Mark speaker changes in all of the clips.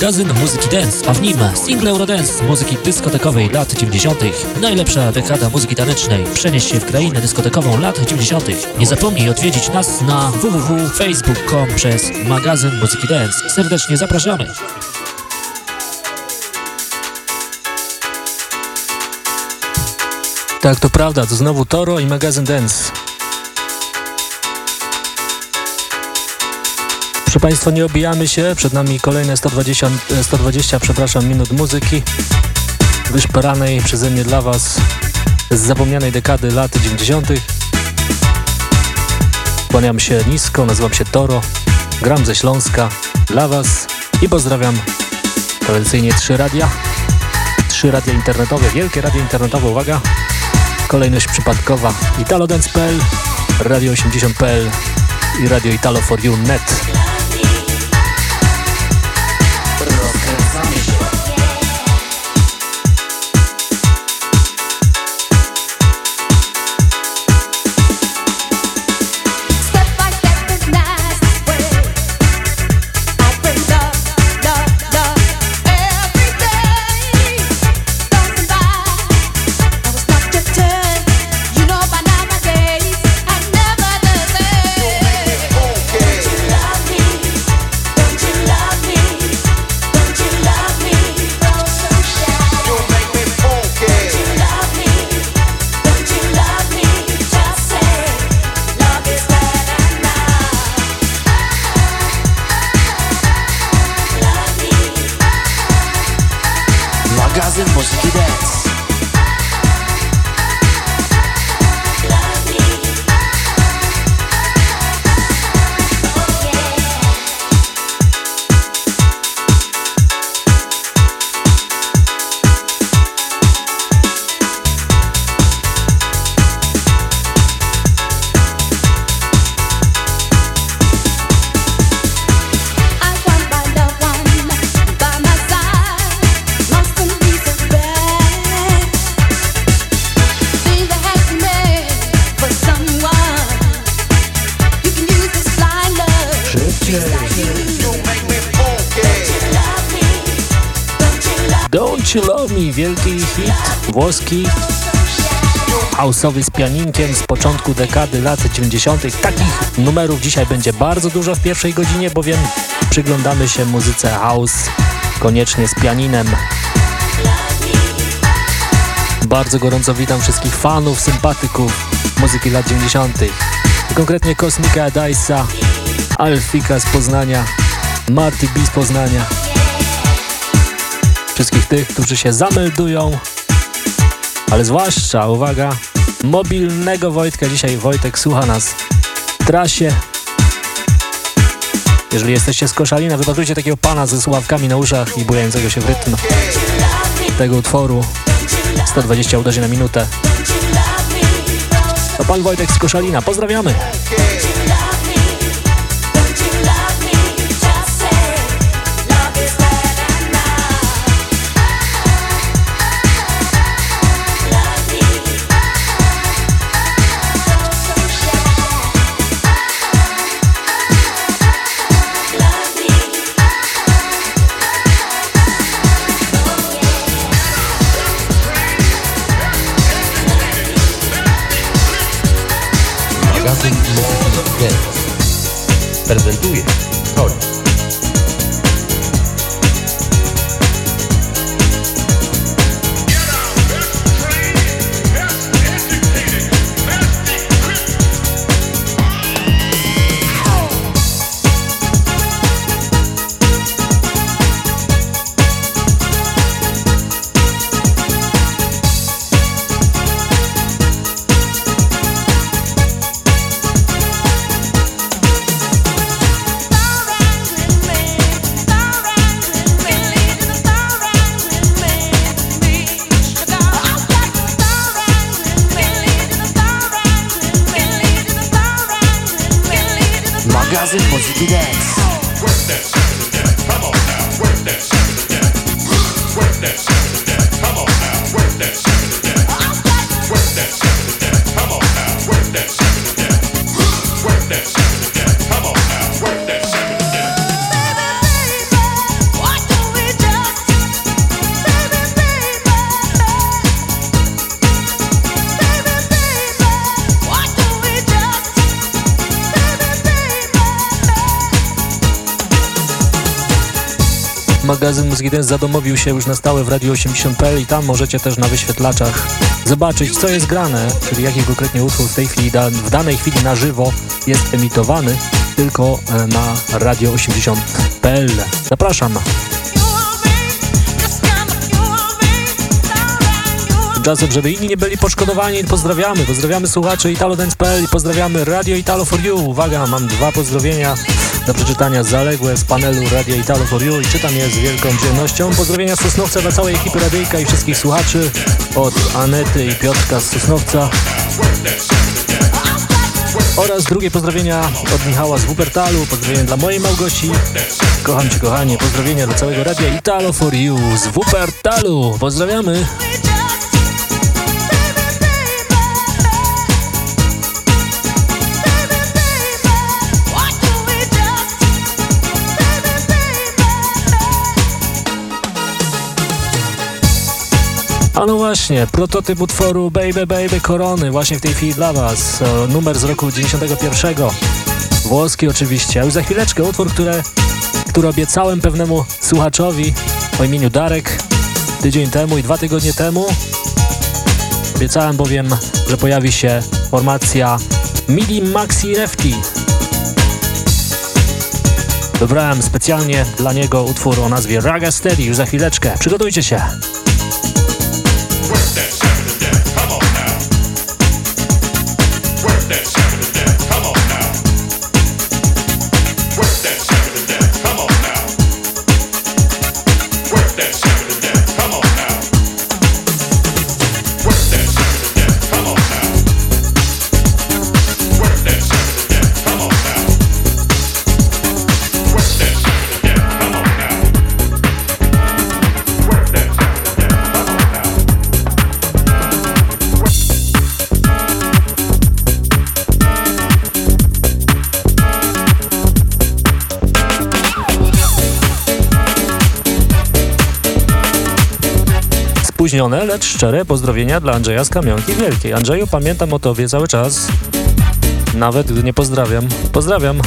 Speaker 1: magazyn muzyki dance, a w nim single Eurodance muzyki dyskotekowej lat 90. Najlepsza dekada muzyki tanecznej. Przenieś się w krainę dyskotekową lat 90. Nie zapomnij odwiedzić nas na www.facebook.com przez magazyn muzyki dance. Serdecznie zapraszamy.
Speaker 2: Tak, to prawda, to znowu Toro i magazyn Dance. Proszę Państwa, nie obijamy się. Przed nami kolejne 120, 120 przepraszam, minut muzyki. Wyszperanej przeze mnie dla Was z zapomnianej dekady lat 90. Kłaniam się nisko, nazywam się Toro, gram ze Śląska dla Was i pozdrawiam tradycyjnie trzy radia, trzy radia internetowe, wielkie radio internetowe, uwaga, kolejność przypadkowa, italodance.pl, radio80.pl, in Radio Italo for You Net. House'owy z pianinkiem z początku dekady lat 90. Takich numerów dzisiaj będzie bardzo dużo w pierwszej godzinie, bowiem przyglądamy się muzyce house koniecznie z pianinem. Bardzo gorąco witam wszystkich fanów, sympatyków muzyki lat 90. Konkretnie Kosmika Adaisa, Alfika z Poznania, Marty B z Poznania wszystkich tych, którzy się zameldują, ale zwłaszcza, uwaga, mobilnego Wojtka. Dzisiaj Wojtek słucha nas w trasie. Jeżeli jesteście z Koszalina, wypatrujcie takiego pana ze słuchawkami na uszach i bujającego się w rytm tego utworu. 120 uderzeń na minutę. To pan Wojtek z Koszalina. Pozdrawiamy!
Speaker 3: Dance,
Speaker 2: More Than 1 zadomowił się już na stałe w Radio 80.pl i tam możecie też na wyświetlaczach zobaczyć, co jest grane, czyli jaki konkretnie utwór w tej chwili, w danej chwili na żywo jest emitowany tylko e, na Radio 80.pl. Zapraszam. Tymczasem, żeby inni nie byli poszkodowani, pozdrawiamy. Pozdrawiamy słuchaczy Italo Dance.pl i pozdrawiamy Radio Italo For You. Uwaga, mam dwa pozdrowienia do przeczytania zaległe z panelu Radio Italo for You i czytam je z wielką przyjemnością. Pozdrowienia z Sosnowca dla całej ekipy radyjka i wszystkich słuchaczy od Anety i Piotrka z Sosnowca. Oraz drugie pozdrowienia od Michała z Wuppertalu, pozdrowienia dla mojej Małgosi. Kocham Cię kochanie, pozdrowienia do całego radia Italo for You z Wuppertalu. Pozdrawiamy! A no właśnie, prototyp utworu Baby Baby Korony właśnie w tej chwili dla Was. Numer z roku 91. Włoski oczywiście. A już za chwileczkę utwór, który, który obiecałem pewnemu słuchaczowi o imieniu Darek tydzień temu i dwa tygodnie temu. Obiecałem bowiem, że pojawi się formacja Midi Maxi Refti. Wybrałem specjalnie dla niego utwór o nazwie Raga Steady już za chwileczkę. Przygotujcie się. Spóźnione, lecz szczere pozdrowienia dla Andrzeja z Kamionki Wielkiej. Andrzeju, pamiętam o Tobie cały czas, nawet gdy nie pozdrawiam. Pozdrawiam.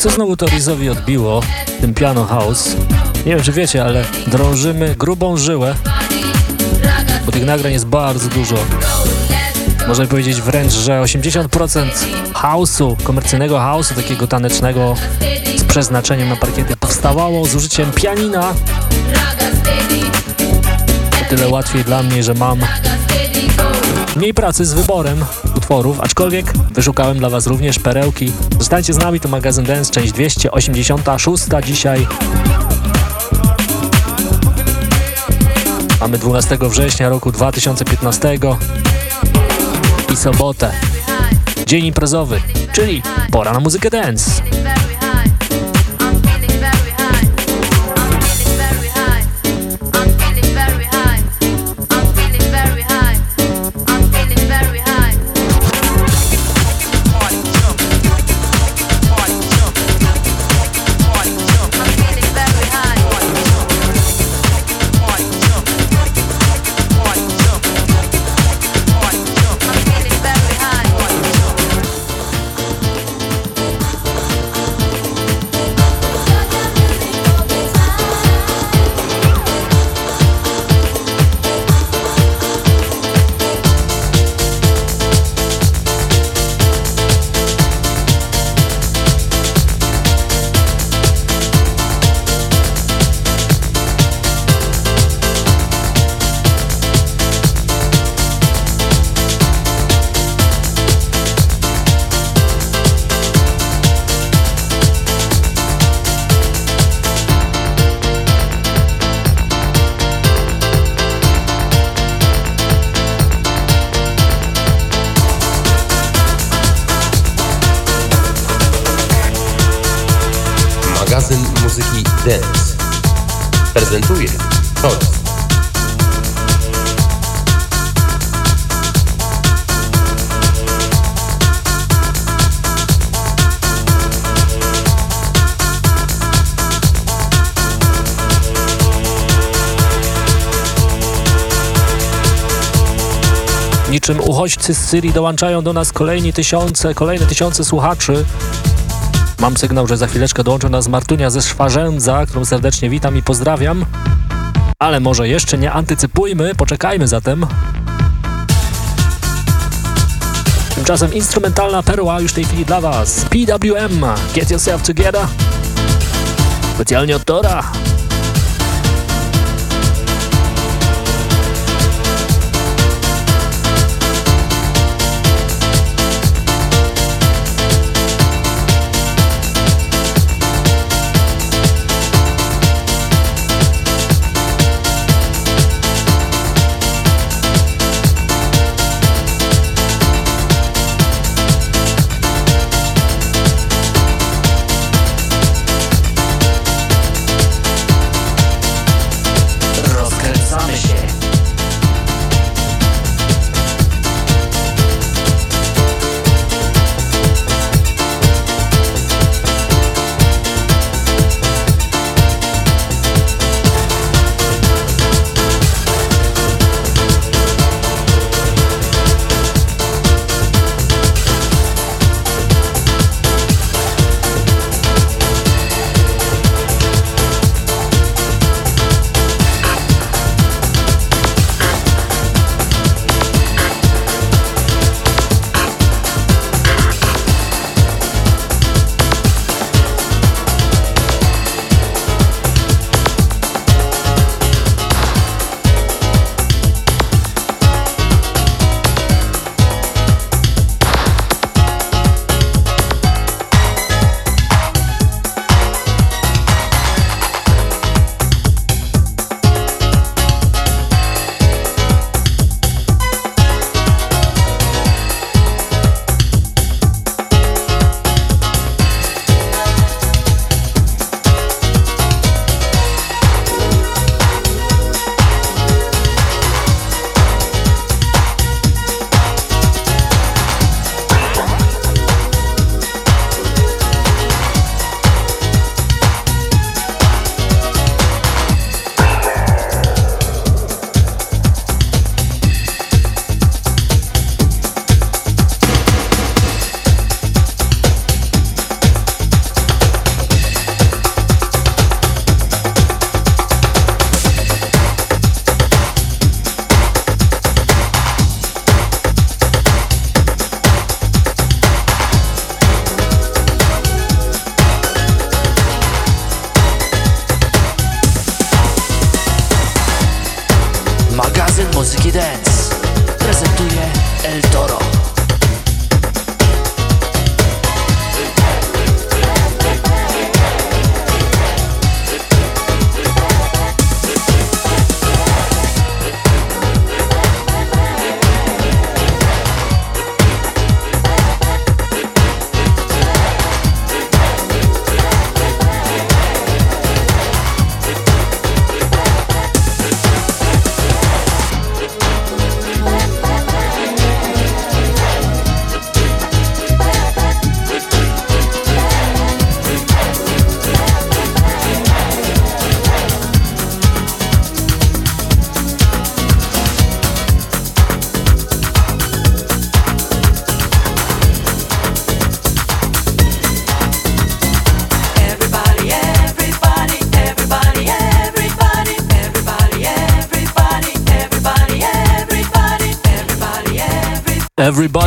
Speaker 2: Co znowu to Rizowi odbiło, tym piano house? Nie wiem, czy wiecie, ale drążymy grubą żyłę, bo tych nagrań jest bardzo dużo. Można powiedzieć wręcz, że 80% house'u, komercyjnego house'u, takiego tanecznego z przeznaczeniem na parkiety powstawało z użyciem pianina. O tyle łatwiej dla mnie, że mam mniej pracy z wyborem utworów, aczkolwiek wyszukałem dla Was również perełki. Zostańcie z nami, to magazyn Dance, część 286 dzisiaj. Mamy 12 września roku 2015 i sobotę. Dzień imprezowy, czyli pora na muzykę dance.
Speaker 3: Muzyki dance. Prezentuje Toys.
Speaker 2: Niczym uchodźcy z Syrii dołączają do nas kolejni tysiące, kolejne tysiące słuchaczy. Mam sygnał, że za chwileczkę dołączy nas Martunia ze Szwarzędza, którą serdecznie witam i pozdrawiam. Ale może jeszcze nie antycypujmy, poczekajmy zatem. Tymczasem instrumentalna perła już w tej chwili dla Was. PWM, Get Yourself Together. Specjalnie od Tora.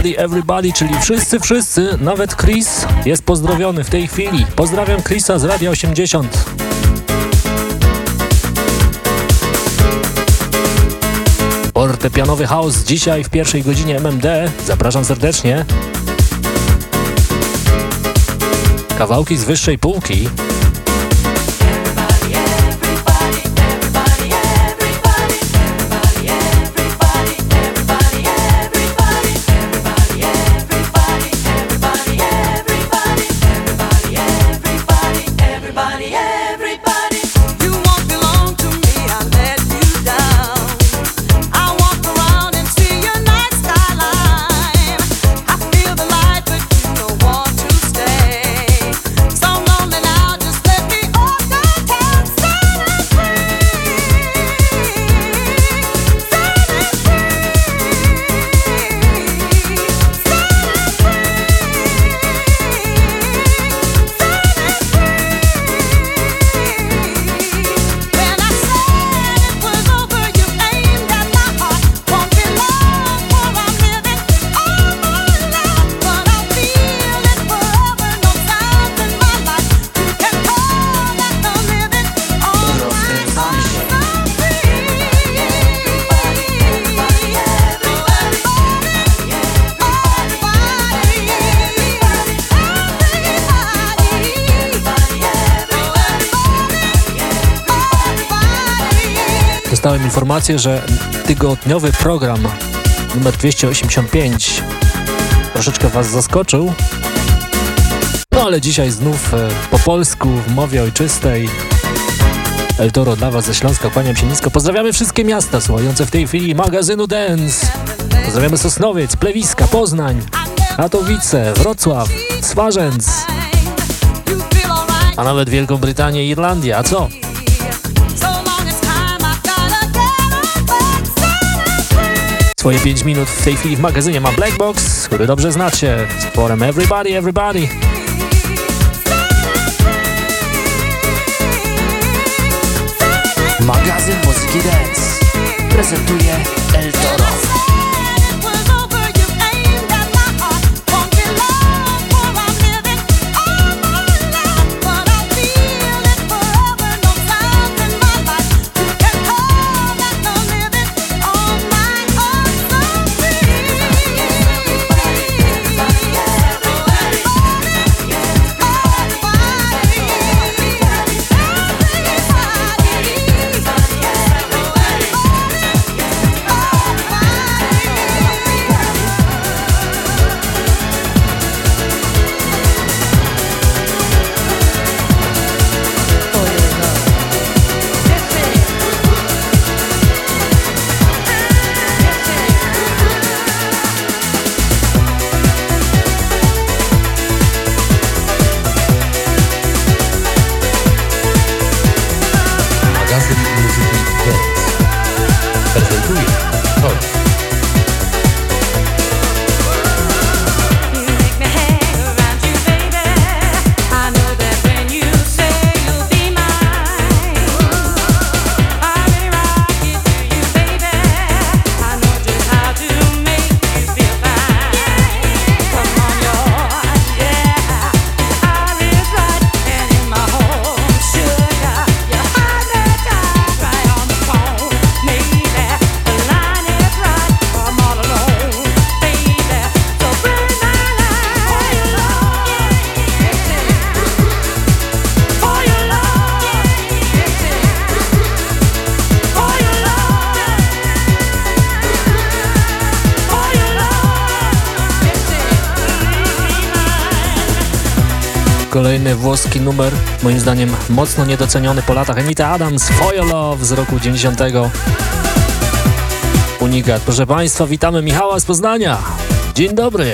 Speaker 2: Everybody, everybody, czyli wszyscy, wszyscy, nawet Chris jest pozdrowiony w tej chwili. Pozdrawiam Chrisa z Radia 80. Fortepianowy chaos dzisiaj w pierwszej godzinie MMD. Zapraszam serdecznie. Kawałki z wyższej półki. Informację, że tygodniowy program numer 285 troszeczkę Was zaskoczył. No ale dzisiaj znów e, po polsku, w mowie ojczystej. El Toro dla Was ze Śląska, kłaniam się nisko. Pozdrawiamy wszystkie miasta słuchające w tej chwili magazynu Dance. Pozdrawiamy Sosnowiec, Plewiska, Poznań, Katowice, Wrocław, Swarzędz, a nawet Wielką Brytanię i Irlandię. A co? Swoje 5 minut w tej chwili w magazynie ma Black Box, który dobrze znacie, z tworem Everybody, Everybody.
Speaker 4: Magazyn Muzyki Dance prezentuje El
Speaker 2: włoski numer, moim zdaniem mocno niedoceniony po latach. Anita Adams, For Love z roku 90. Unikat. Proszę Państwa, witamy Michała z Poznania. Dzień dobry.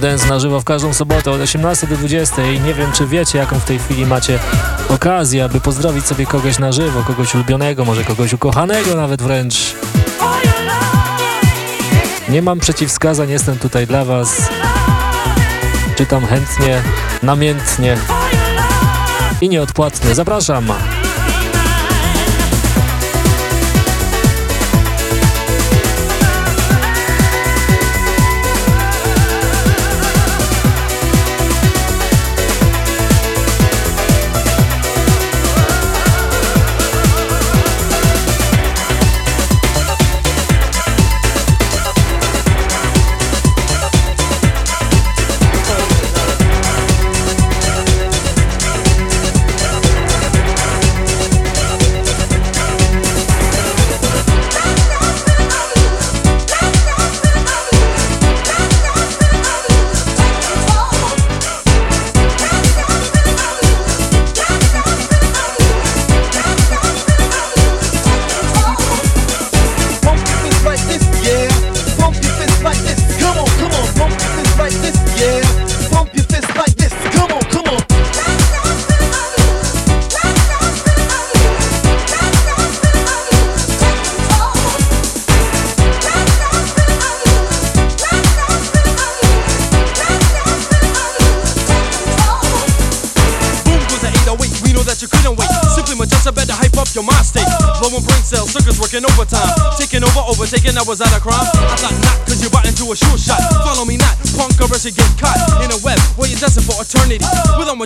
Speaker 2: Dance na żywo w każdą sobotę od 18 do 20. Nie wiem, czy wiecie, jaką w tej chwili macie okazję, aby pozdrowić sobie kogoś na żywo, kogoś ulubionego, może kogoś ukochanego nawet wręcz. Nie mam przeciwwskazań, jestem tutaj dla Was. Czytam chętnie, namiętnie i nieodpłatnie. Zapraszam!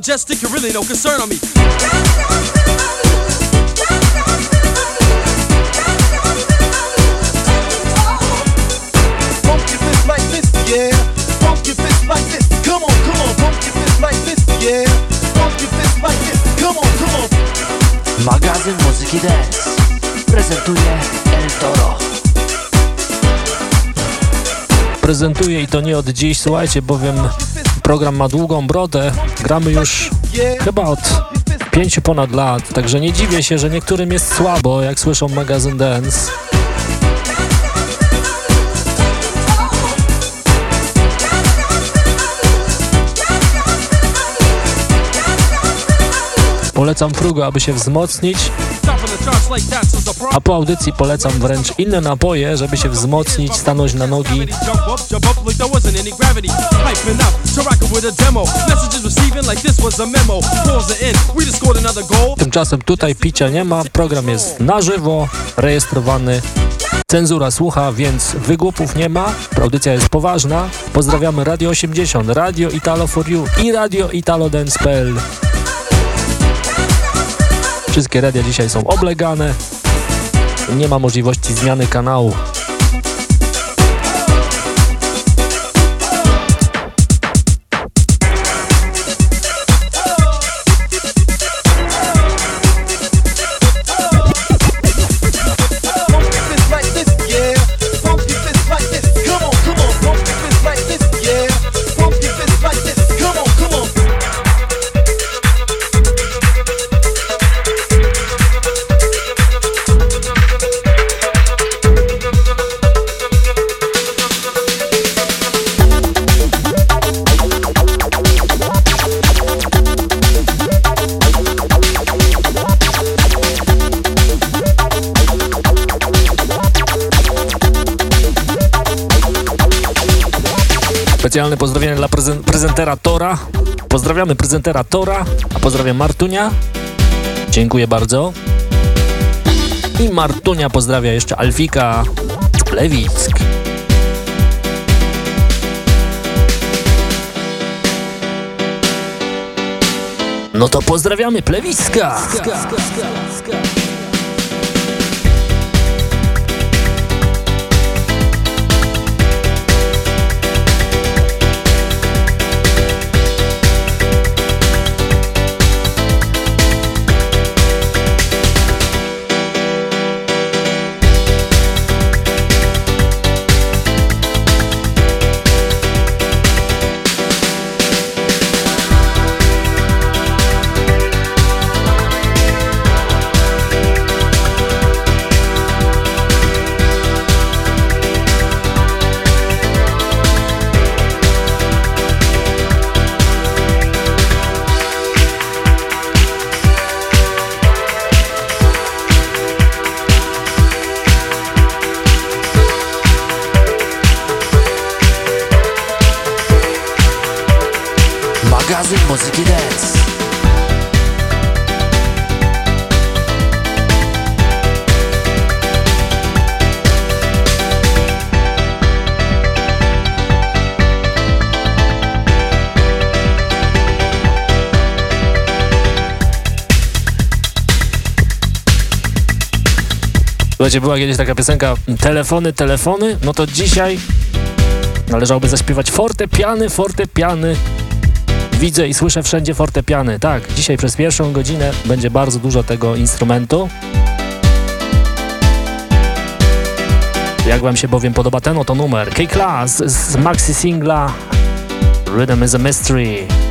Speaker 5: Majestic, you really no concern on me.
Speaker 6: Pump your fist like this, yeah. Pump your fist like this. Come on, come on. Pump your fist like this, yeah. Pump your fist like this. Come on, come on.
Speaker 7: Magazyn Muzyki Dance prezentuje El Toro.
Speaker 2: Prezentuję i to nie od dziś, słuchajcie, bowiem program ma długą brodę. Gramy już chyba od pięciu ponad lat, także nie dziwię się, że niektórym jest słabo, jak słyszą magazyn Dance. Polecam Frugo, aby się wzmocnić,
Speaker 5: a
Speaker 2: po audycji polecam wręcz inne napoje, żeby się wzmocnić, stanąć na nogi. Tymczasem tutaj picia nie ma, program jest na żywo, rejestrowany. Cenzura słucha, więc wygłupów nie ma. Audycja jest poważna. Pozdrawiamy Radio 80, Radio Italo for You i Radio Italo Dance.pl. Wszystkie radia dzisiaj są oblegane. Nie ma możliwości zmiany kanału. Specjalne pozdrowienie dla prezen prezentera Tora. Pozdrawiamy prezentera Tora, a pozdrawiam Martunia. Dziękuję bardzo. I Martunia pozdrawia jeszcze Alfika z Plewick. No to pozdrawiamy Plewiska.
Speaker 7: Magazyn
Speaker 2: Słuchajcie, była kiedyś taka piosenka Telefony, telefony, no to dzisiaj należałoby zaśpiewać fortepiany, fortepiany. Widzę i słyszę wszędzie fortepiany. Tak, dzisiaj przez pierwszą godzinę będzie bardzo dużo tego instrumentu. Jak wam się bowiem podoba ten oto numer? K-Class z maxi singla Rhythm is a Mystery.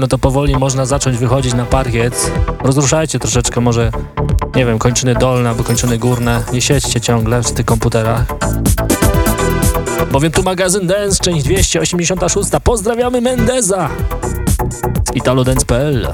Speaker 2: No to powoli można zacząć wychodzić na parkiet. Rozruszajcie troszeczkę może, nie wiem, kończyny dolne albo kończyny górne. Nie siedźcie ciągle w tych komputerach. Bowiem tu magazyn Dance, część 286. Pozdrawiamy Mendeza z italodance.pl.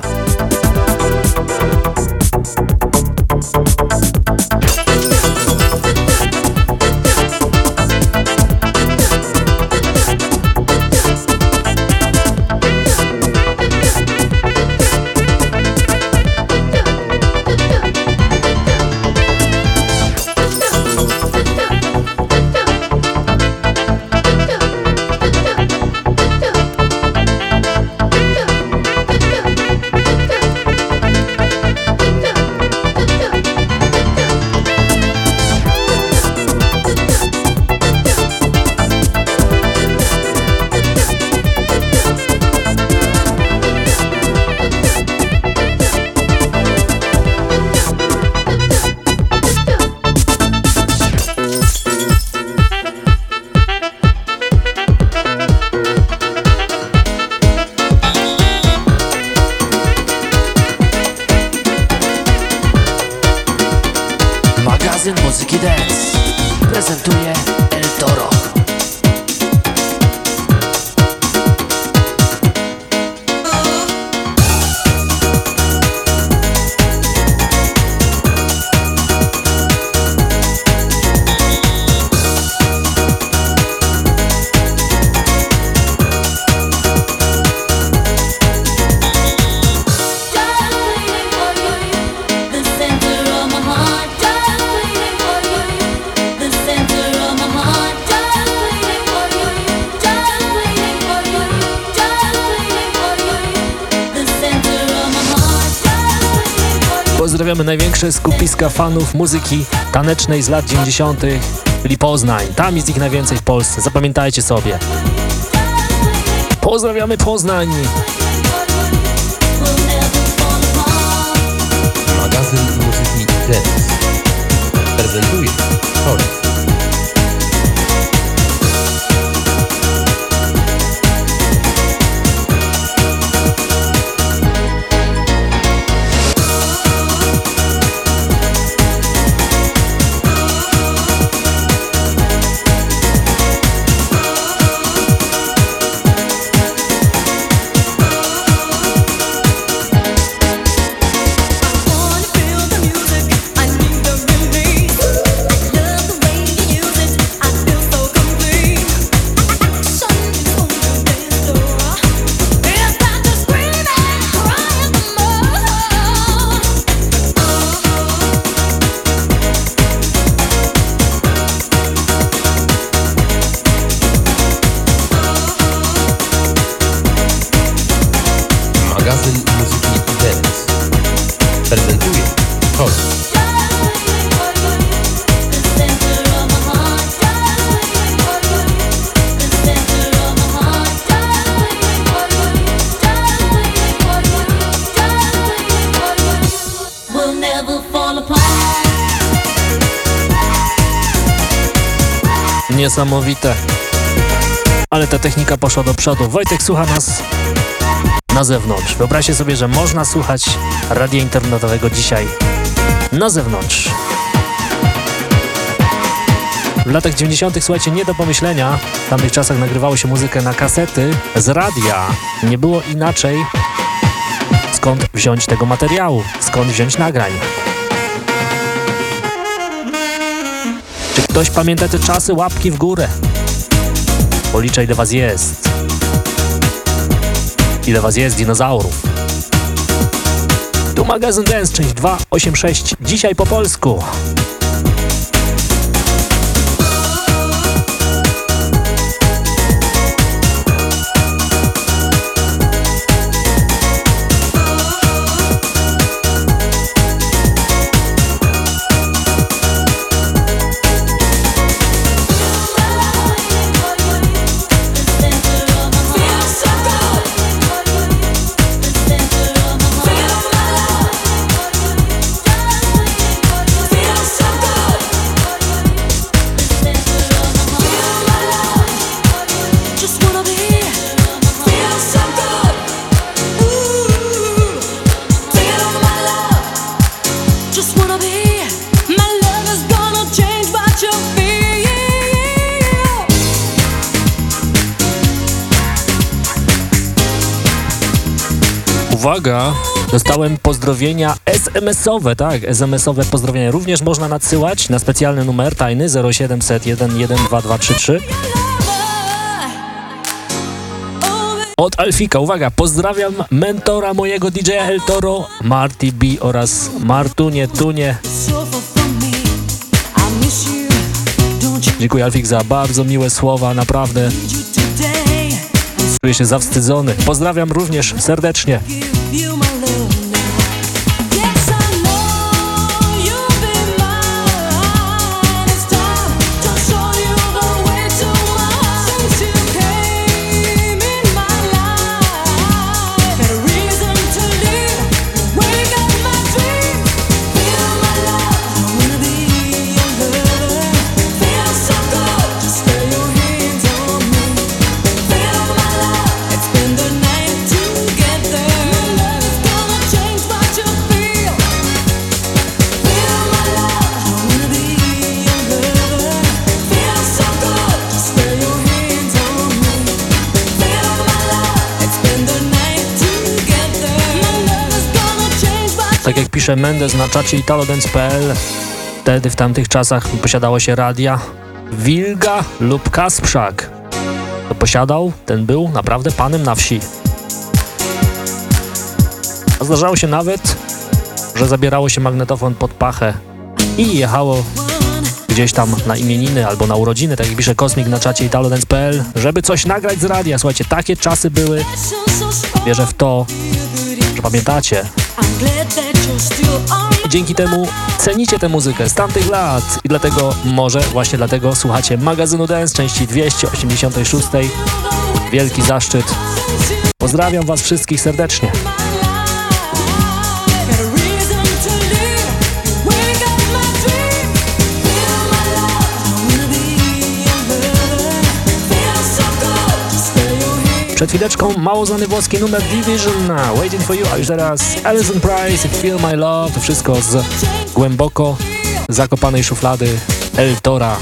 Speaker 2: Największe skupiska fanów muzyki tanecznej z lat 90., czyli Poznań. Tam jest ich najwięcej w Polsce, zapamiętajcie sobie. Pozdrawiamy Poznań!
Speaker 3: Magazyn muzyki Dance prezentuje Toys.
Speaker 2: Niesamowite. Ale ta technika poszła do przodu. Wojtek słucha nas na zewnątrz. Wyobraźcie sobie, że można słuchać radia internetowego dzisiaj na zewnątrz. W latach 90. słuchajcie, nie do pomyślenia. W tamtych czasach nagrywało się muzykę na kasety z radia. Nie było inaczej. Skąd wziąć tego materiału? Skąd wziąć nagrań? Ktoś pamięta te czasy? Łapki w górę. Policzę ile was jest. Ile was jest, dinozaurów. Tu magazyn Dance, część 286. Dzisiaj po polsku. Uwaga! Dostałem pozdrowienia SMS-owe, tak, SMS-owe pozdrowienia również można nadsyłać na specjalny numer tajny 0700 112233 od Alfika. Uwaga, pozdrawiam mentora mojego DJ El Toro, Marty B oraz Martunie Tunie. Dziękuję Alfik za bardzo miłe słowa, naprawdę czuję się zawstydzony. Pozdrawiam również serdecznie.
Speaker 4: You my
Speaker 2: pisze Mendes na czacie italodance.pl, wtedy w tamtych czasach posiadało się radia Wilga lub Kasprzak. To posiadał, ten był naprawdę panem na wsi. A zdarzało się nawet, że zabierało się magnetofon pod pachę i jechało gdzieś tam na imieniny albo na urodziny, tak jak pisze Kosmik na czacie żeby coś nagrać z radia. Słuchajcie, takie czasy były, wierzę w to, że pamiętacie. Dzięki temu cenicie tę muzykę z tamtych lat i dlatego, może właśnie dlatego słuchacie magazynu Dance części 286. Wielki zaszczyt. Pozdrawiam Was wszystkich serdecznie. Przed chwileczką mało znany włoski numer Division, Waiting for You, a już teraz Alison Price, Feel My Love, to wszystko z głęboko zakopanej szuflady El Tora.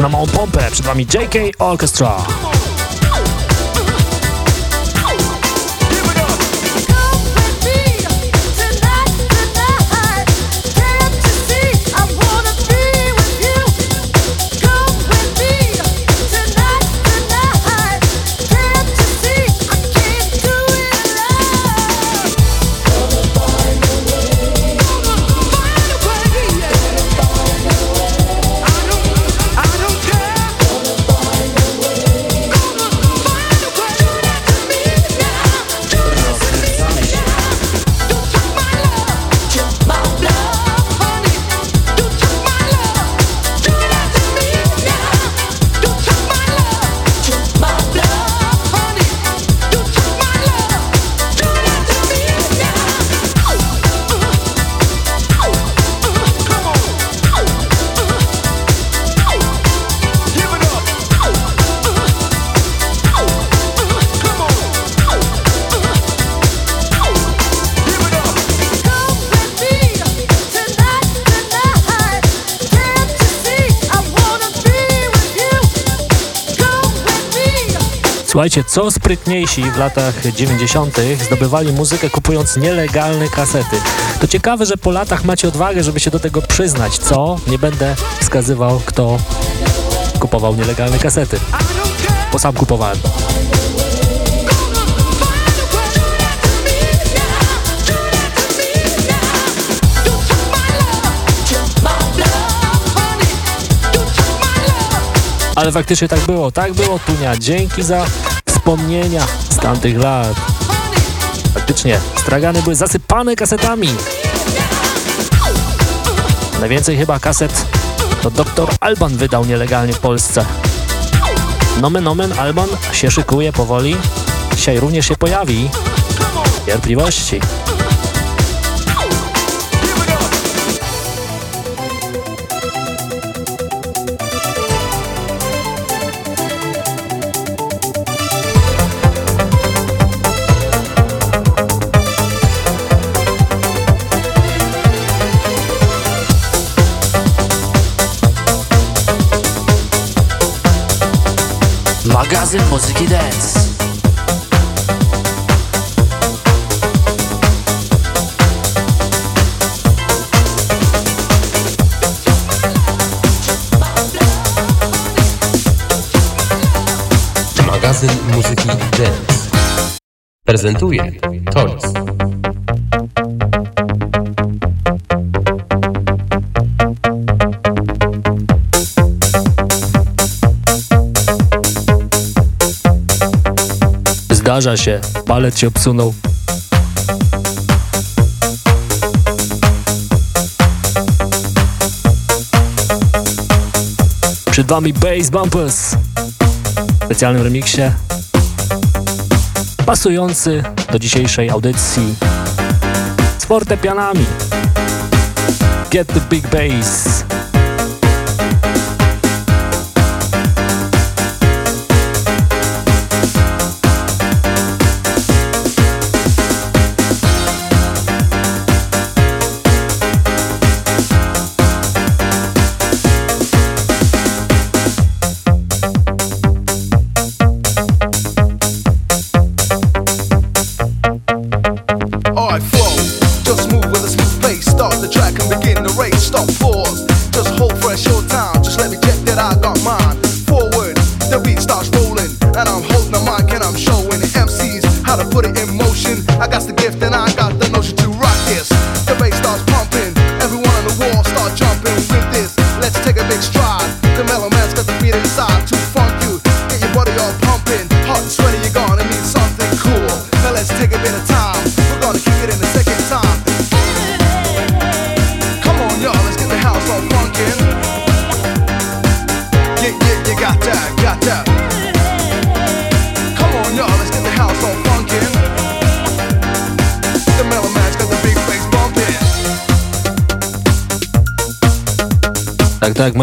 Speaker 2: Na małą pompę. Przed Wami JK Orchestra. Słuchajcie, co sprytniejsi w latach 90. zdobywali muzykę kupując nielegalne kasety. To ciekawe, że po latach macie odwagę, żeby się do tego przyznać. Co? Nie będę wskazywał, kto kupował nielegalne kasety. Bo sam kupowałem. Ale faktycznie tak było, tak było, Tunia. Dzięki za wspomnienia z tamtych lat. Faktycznie, stragany były zasypane kasetami. Najwięcej chyba kaset to doktor Alban wydał nielegalnie w Polsce. Nomen omen Alban się szykuje powoli. Dzisiaj również się pojawi. Cierpliwości.
Speaker 7: Muzyki dance.
Speaker 3: Magazyn muzyki dance. Prezentuje Toys.
Speaker 2: Zdarza się, palet się obsunął. Przed wami Bass Bumpers w specjalnym remiksie pasujący do dzisiejszej audycji z fortepianami. Get the big bass.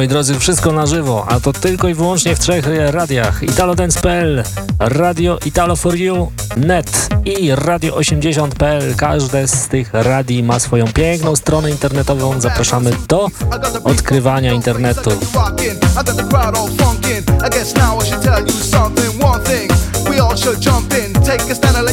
Speaker 2: Moi drodzy, wszystko na żywo, a to tylko i wyłącznie w trzech radiach. ItaloDance.pl, Radio Italo for You, Net i Radio 80.pl. Każde z tych radii ma swoją piękną stronę internetową. Zapraszamy do odkrywania internetu. Take a stand and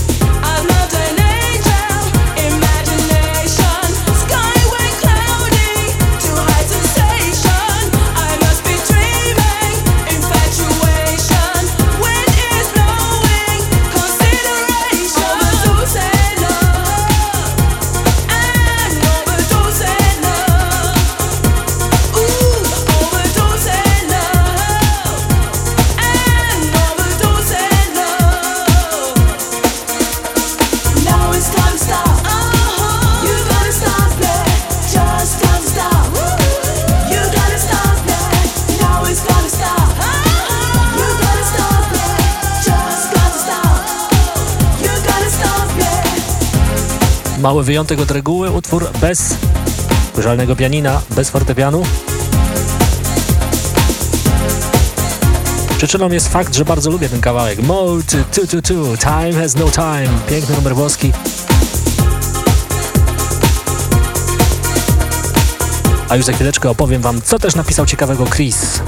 Speaker 2: Mały wyjątek od reguły, utwór bez żadnego pianina, bez fortepianu. Przyczyną jest fakt, że bardzo lubię ten kawałek. Mode 222, Time Has No Time. Piękny numer włoski. A już za chwileczkę opowiem wam, co też napisał ciekawego Chris.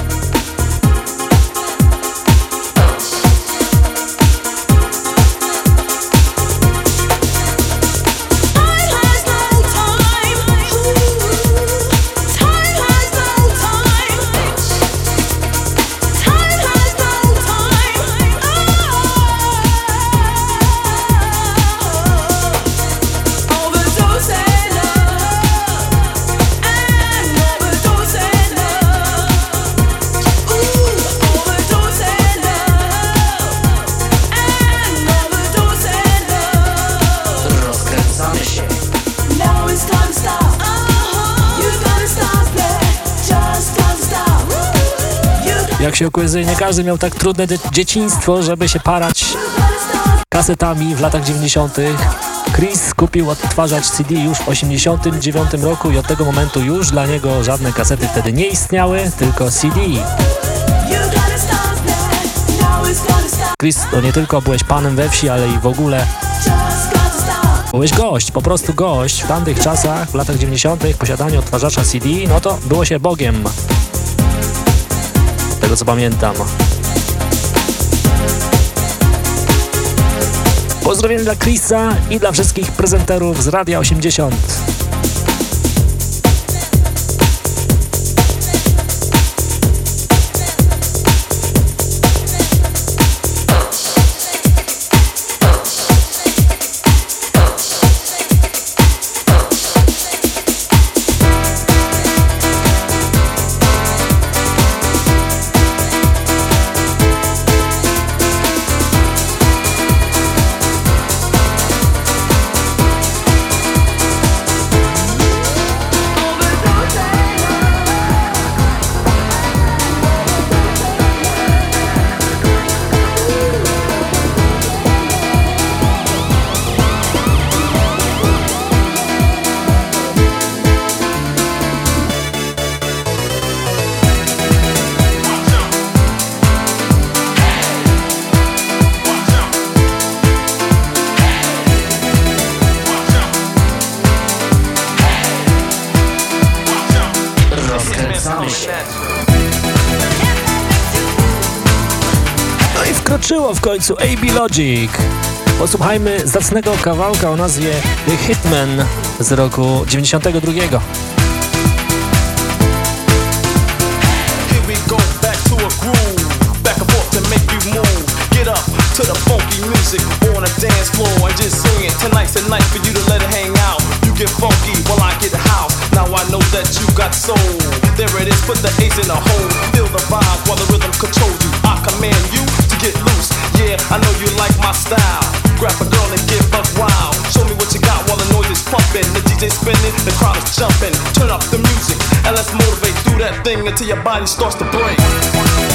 Speaker 4: Się
Speaker 2: okazuje, nie każdy miał tak trudne dzie- dzieciństwo, żeby się parać kasetami w latach 90. Chris kupił odtwarzacz CD już w 89 roku i od tego momentu już dla niego żadne kasety wtedy nie istniały, tylko CD. Chris, to nie tylko byłeś panem we wsi, ale i w ogóle byłeś gość, po prostu gość. W tamtych czasach, w latach 90. posiadanie odtwarzacza CD, no to było się Bogiem. Tego co pamiętam. Pozdrowienia dla Chrisa i dla wszystkich prezenterów z Radia 80. Wkroczyło w końcu AB Logic. Posłuchajmy zacnego kawałka o nazwie The Hitman z roku 92.
Speaker 6: Here we go back to the funky music on a dance floor and just swing it. Tonight's the night for you to let it hang out. You get funky while I get house. Now I know that you got soul. There it is, put the ace in the hole. Feel the vibe while the rhythm controls you. Command you to get loose. Yeah, I know you like my style. Grab a girl and get buck wild. Show me what you got while the noise is pumping. The DJ spinning, the crowd is jumping. Turn up the music and let's motivate. Do that thing until your body starts to break.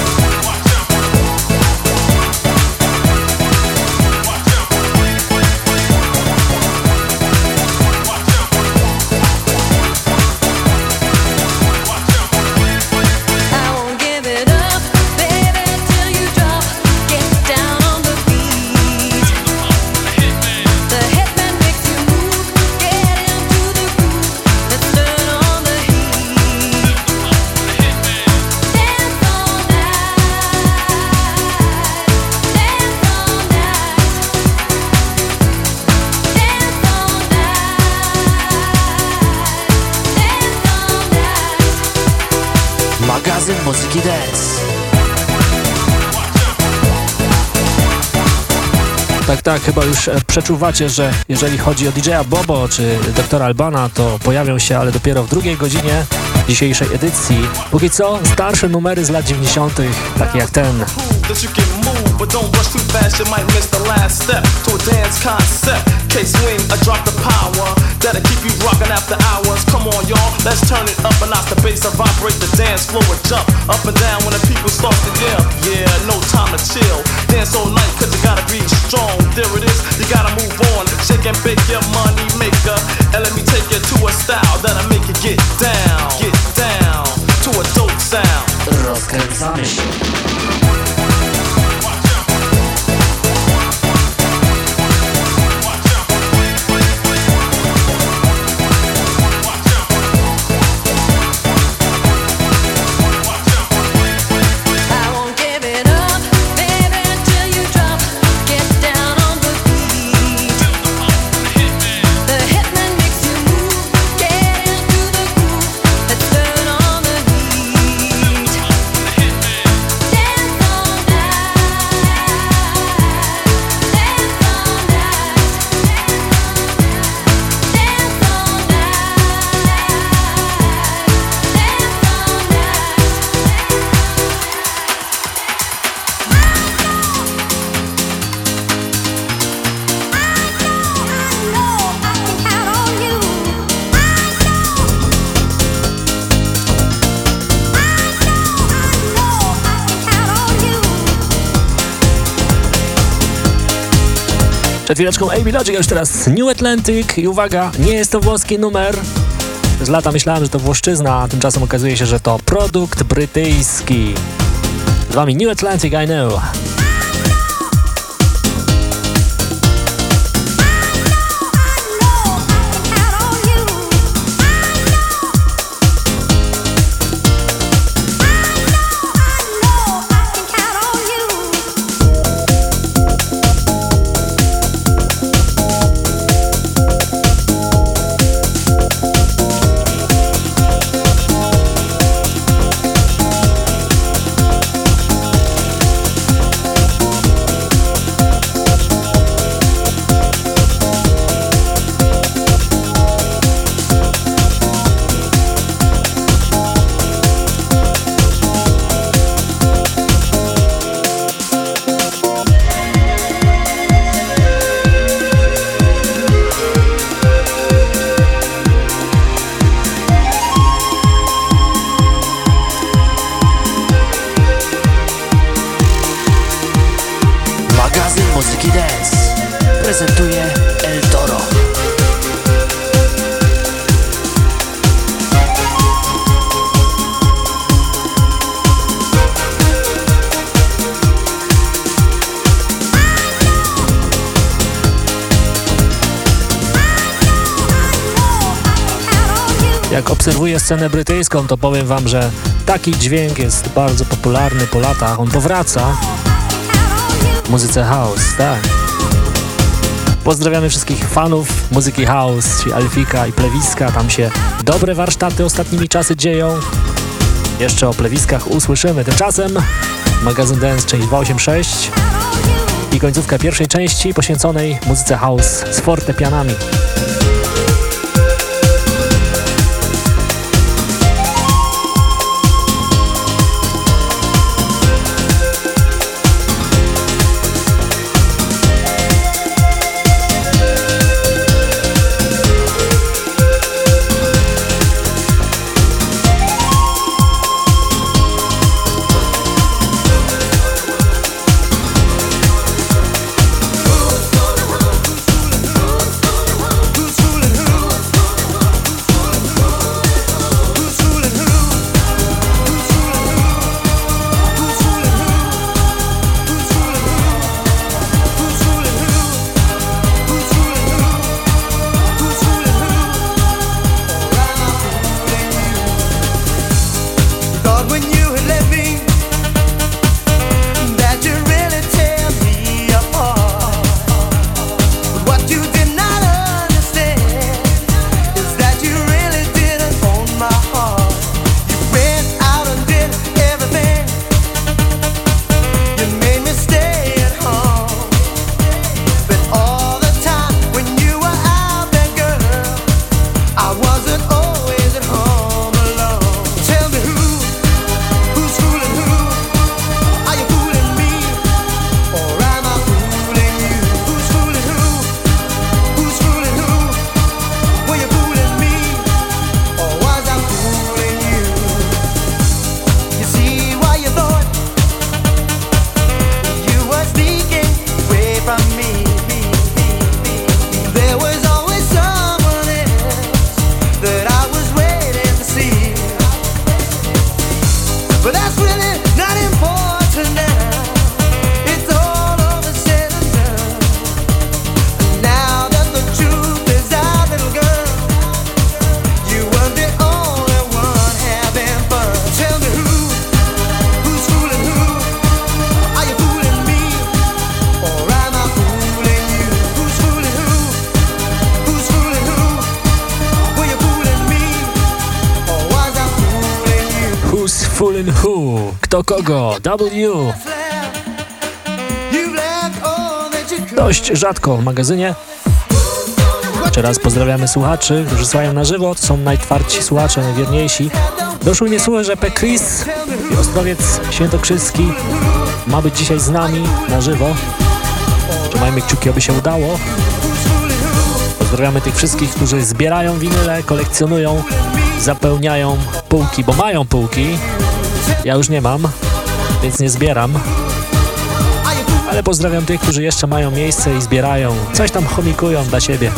Speaker 7: Muzyki dance.
Speaker 2: Tak, tak, chyba już e, przeczuwacie, że jeżeli chodzi o DJ-a Bobo czy doktora Albana, to pojawią się, ale dopiero w drugiej godzinie dzisiejszej edycji. Póki co starsze numery z lat 90., takie jak ten.
Speaker 6: But don't rush too fast, you might miss the last step to a dance concept. K-swing, I drop the power that'll keep you rocking after hours. Come on, y'all, let's turn it up and off the bass and vibrate the dance floor and jump up and down when the people start to yell. Yeah, no time to chill. Dance all night, cause you gotta be strong. There it is, you gotta move on. Shake and bake your money maker. And let me take you to a style that'll make you get down. Get down to a dope sound.
Speaker 2: Chwileczką AB Logic, już teraz New Atlantic i uwaga, nie jest to włoski numer. Z lata myślałem, że to Włoszczyzna, a tymczasem okazuje się, że to produkt brytyjski. Z wami New Atlantic, I know. Scenę brytyjską, to powiem wam, że Taki dźwięk jest bardzo popularny po latach. On powraca w muzyce house, tak. Pozdrawiamy wszystkich fanów muzyki house, czyli Alfika i Plewiska. Tam się dobre warsztaty ostatnimi czasy dzieją. Jeszcze o plewiskach usłyszymy. Tymczasem magazyn Dance część 286 i końcówka pierwszej części poświęconej muzyce house z fortepianami. Kogo? W. Dość rzadko w magazynie. Jeszcze raz pozdrawiamy słuchaczy, którzy słuchają na żywo. Są najtwardsi słuchacze, najwierniejsi. Doszły mnie słuchy, że P. Chris i Ostrowiec Świętokrzyski ma być dzisiaj z nami na żywo. Trzymajmy kciuki, aby się udało. Pozdrawiamy tych wszystkich, którzy zbierają winyle, kolekcjonują, zapełniają półki, bo mają półki. Ja już nie mam, więc nie zbieram. Ale pozdrawiam tych, którzy jeszcze mają miejsce i zbierają. Coś tam chomikują dla siebie.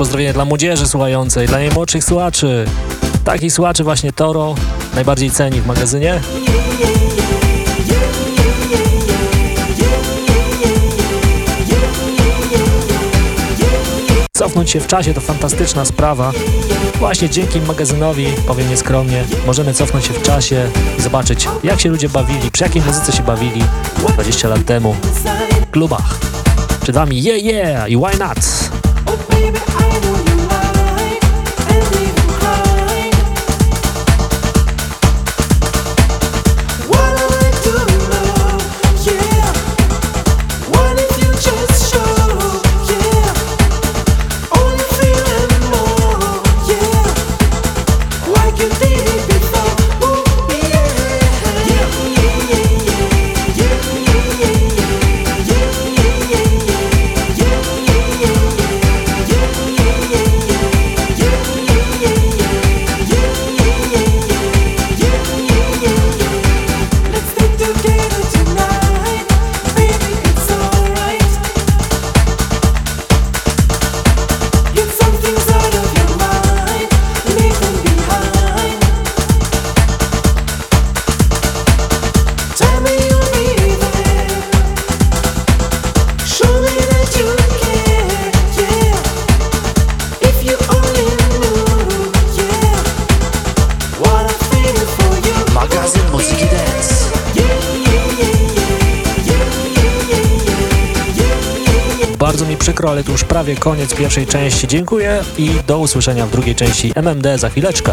Speaker 2: Pozdrowienie dla młodzieży słuchającej, dla najmłodszych słuchaczy. Takich słuchaczy właśnie Toro najbardziej ceni w magazynie. Cofnąć się w czasie to fantastyczna sprawa. Właśnie dzięki magazynowi, powiem nieskromnie, możemy cofnąć się w czasie i zobaczyć, jak się ludzie bawili, przy jakiej muzyce się bawili 20 lat temu w klubach. Przed wami Yeah Yeah i Why Not? prawie koniec pierwszej części. Dziękuję i do usłyszenia w drugiej części MMD za chwileczkę.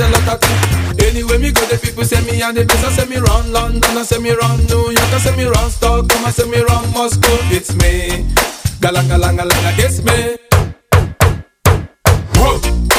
Speaker 8: it
Speaker 5: a lot. Anyway, me go, the people send me and the place. I send me round London, I send me round New York, I send me round Stockholm, I send me round Moscow. It's me, galang galang galang, it's me. Whoa.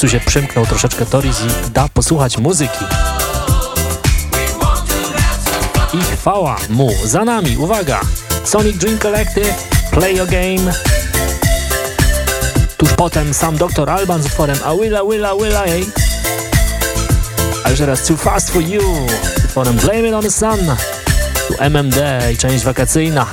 Speaker 2: Końcu się przymknął troszeczkę Toris i da posłuchać muzyki. I chwała mu. Za nami, uwaga! Sonic Dream Collective, Play Your Game. Tuż potem sam Dr. Alban z utworem A Willa Willa Willa Ej. A już teraz Too Fast For You z utworem Blame It On The Sun. Tu MMD i część wakacyjna.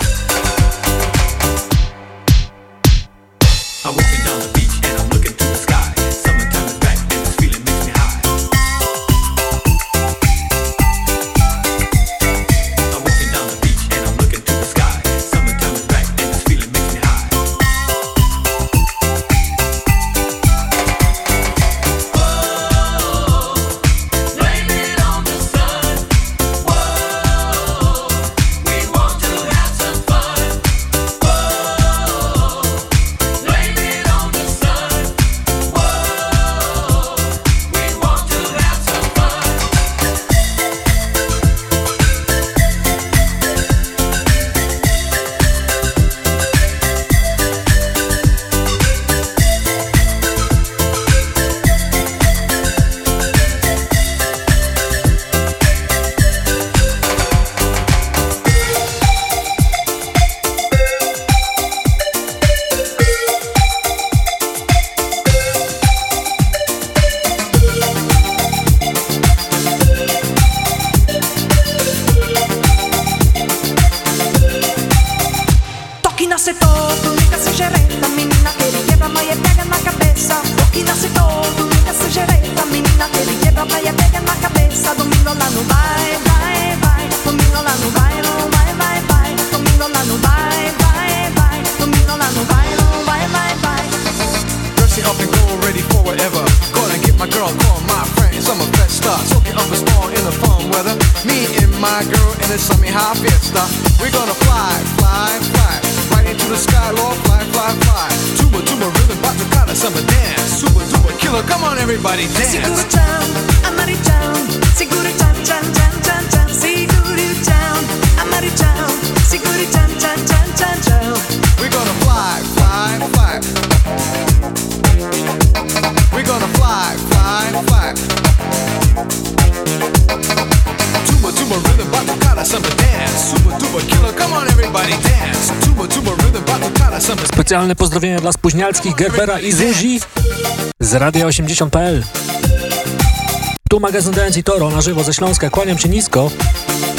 Speaker 5: High fiesta. We're gonna fly, fly, fly. Right into the sky, Lord, fly, fly, fly. Tuba, tuba, rhythm, about to cut a summer dance. Super, duper killer, come on everybody, dance.
Speaker 9: o chão, amaritão. Segura o chão, chão, chão, chão, chão. Segura o chão, amaritão. Segura o chão, chão, chão, chão, chão.
Speaker 5: We're gonna fly, fly, fly. We're gonna fly, fly, fly. Tuba, tuba, rhythm, about to cut a summer dance. Duper killer, come on everybody, dance. Tuba, tuba, rhythm, about to cut a summer
Speaker 2: Specjalne pozdrowienia dla spóźnialskich Gerbera i Zuzi z Radia 80.pl. Tu magazyn Dance i Toro na żywo ze Śląska. Kłaniam się nisko.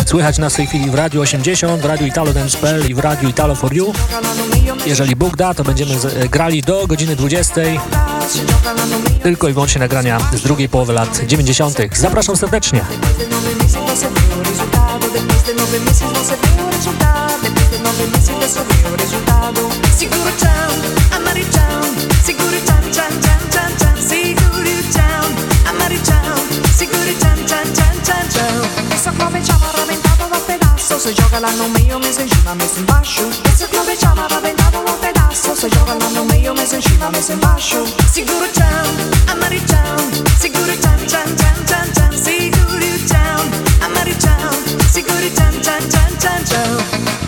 Speaker 2: Słychać nas w tej chwili w Radiu 80, w Radiu Italo Dance.pl i w Radiu Italo for You. Jeżeli Bóg da, to będziemy e, grali do godziny 20. Tylko i wyłącznie nagrania z drugiej połowy lat 90. Zapraszam serdecznie.
Speaker 9: Você vê o resultado. Depois de nove meses você vê o resultado.
Speaker 10: Siguri town, town, town, town, town.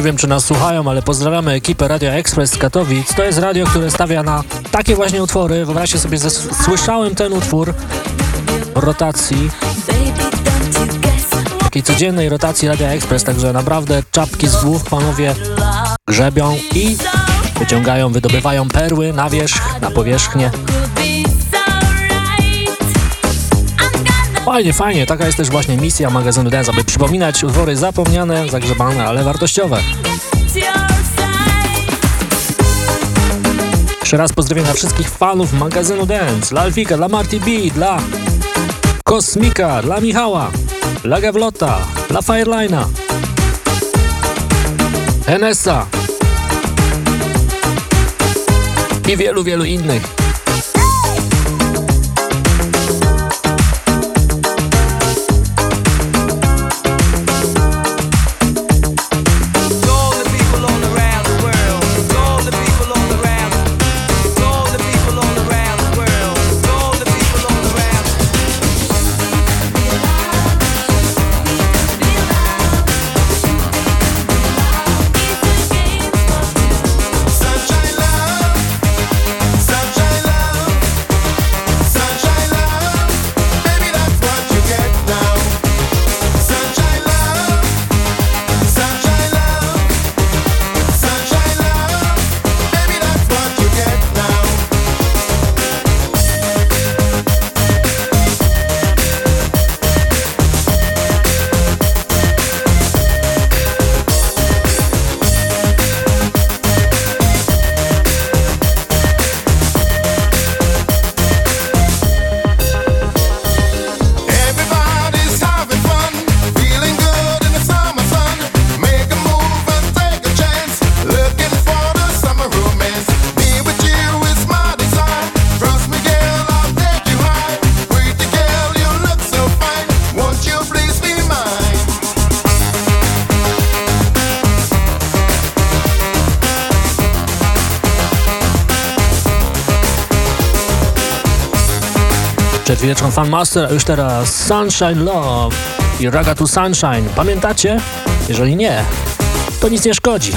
Speaker 2: Nie wiem, czy nas słuchają, ale pozdrawiamy ekipę Radio Express z Katowic. To jest radio, które stawia na takie właśnie utwory. Wyobraźcie sobie, słyszałem ten utwór rotacji, takiej codziennej rotacji Radia Express, także naprawdę czapki z głów panowie grzebią i wyciągają, wydobywają perły na wierzch, na powierzchnię. Fajnie, fajnie, taka jest też właśnie misja magazynu Dance, aby przypominać utwory zapomniane, zagrzebane, ale wartościowe. Jeszcze raz pozdrowienia wszystkich fanów magazynu Dance, dla Alfika, dla Marty B, dla Kosmika, dla Michała, dla Gawlota, dla Firelina, Enesa i wielu, wielu innych. Przed chwileczką Fan Master, a już teraz Sunshine Love i Raga to Sunshine. Pamiętacie? Jeżeli nie, to nic nie szkodzi.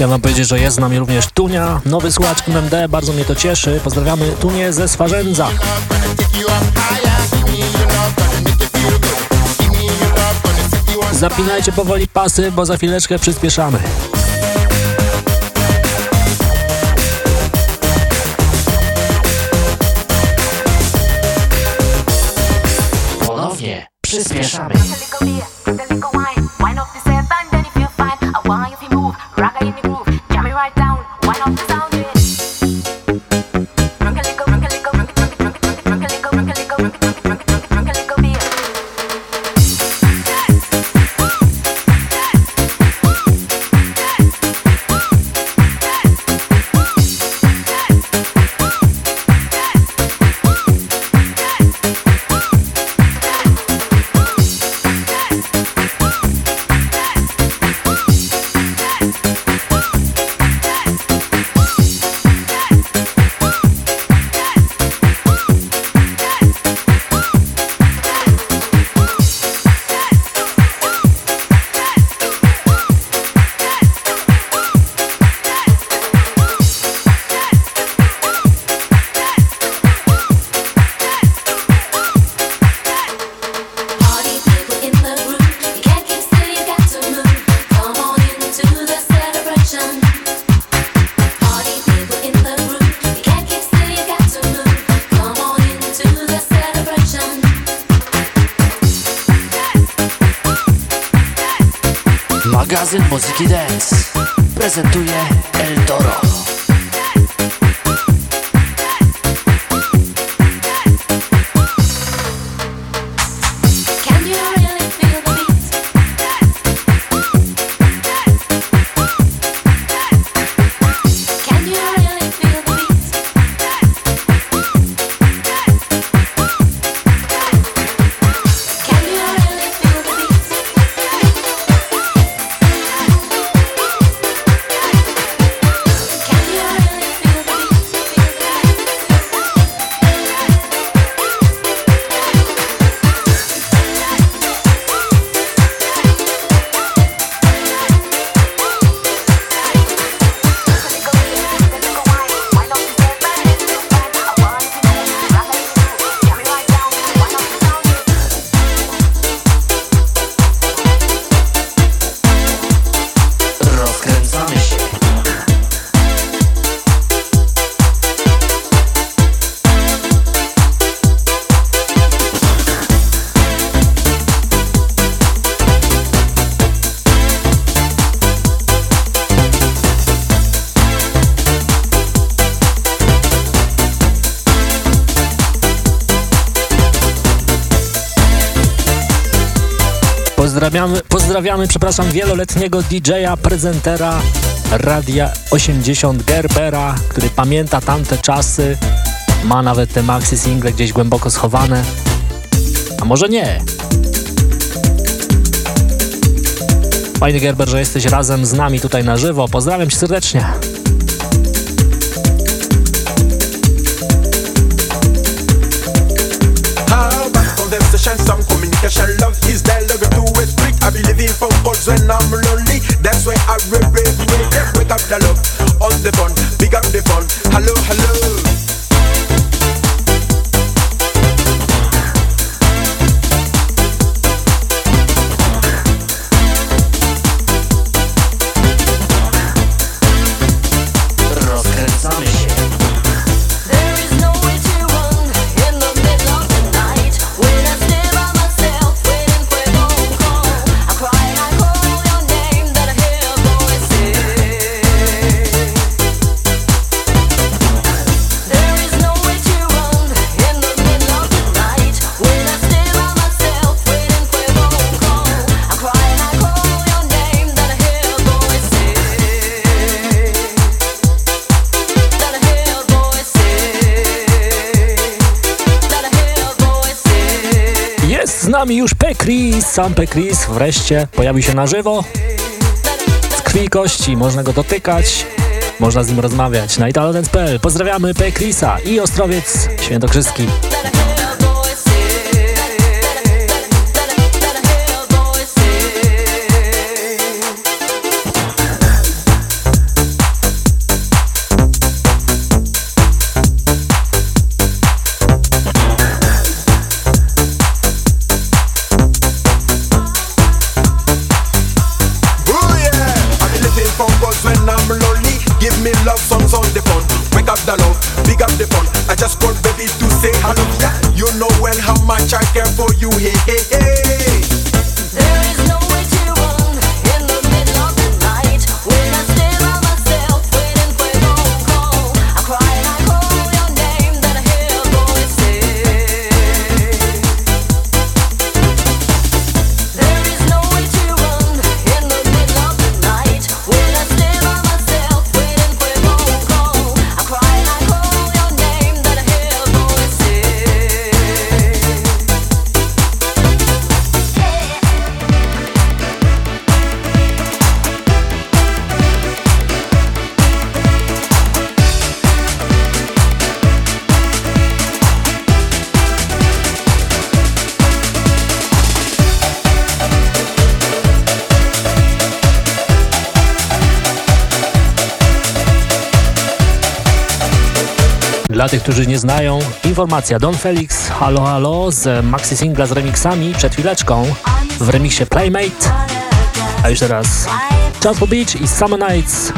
Speaker 2: Chciałem wam powiedzieć, że jest z nami również Tunia, nowy słuchacz MMD, bardzo mnie to cieszy. Pozdrawiamy Tunię ze Swarzędza. Zapinajcie powoli pasy, bo za chwileczkę przyspieszamy.
Speaker 4: Pozdrawiamy, przepraszam, wieloletniego DJ-a, prezentera Radia 80 Gerbera, który pamięta tamte czasy. Ma nawet te maxi single gdzieś głęboko schowane. A może nie? Fajny Gerber, że jesteś razem z nami tutaj na żywo. Pozdrawiam ci serdecznie.
Speaker 11: when I'm lonely. That's why I rave, rave, rave, wake up the love on the
Speaker 4: bun. Pekris, sam Pekris wreszcie pojawił się na żywo. Z krwi i kości, można go dotykać, można z nim rozmawiać na italodance.pl. Pozdrawiamy Pekrisa i Ostrowiec Świętokrzyski. tych, którzy nie znają. Informacja Don Felix, Halo Halo z maxi singla z remixami przed chwileczką w remixie Playmate. A już teraz Jumbo Beach i Summer Nights,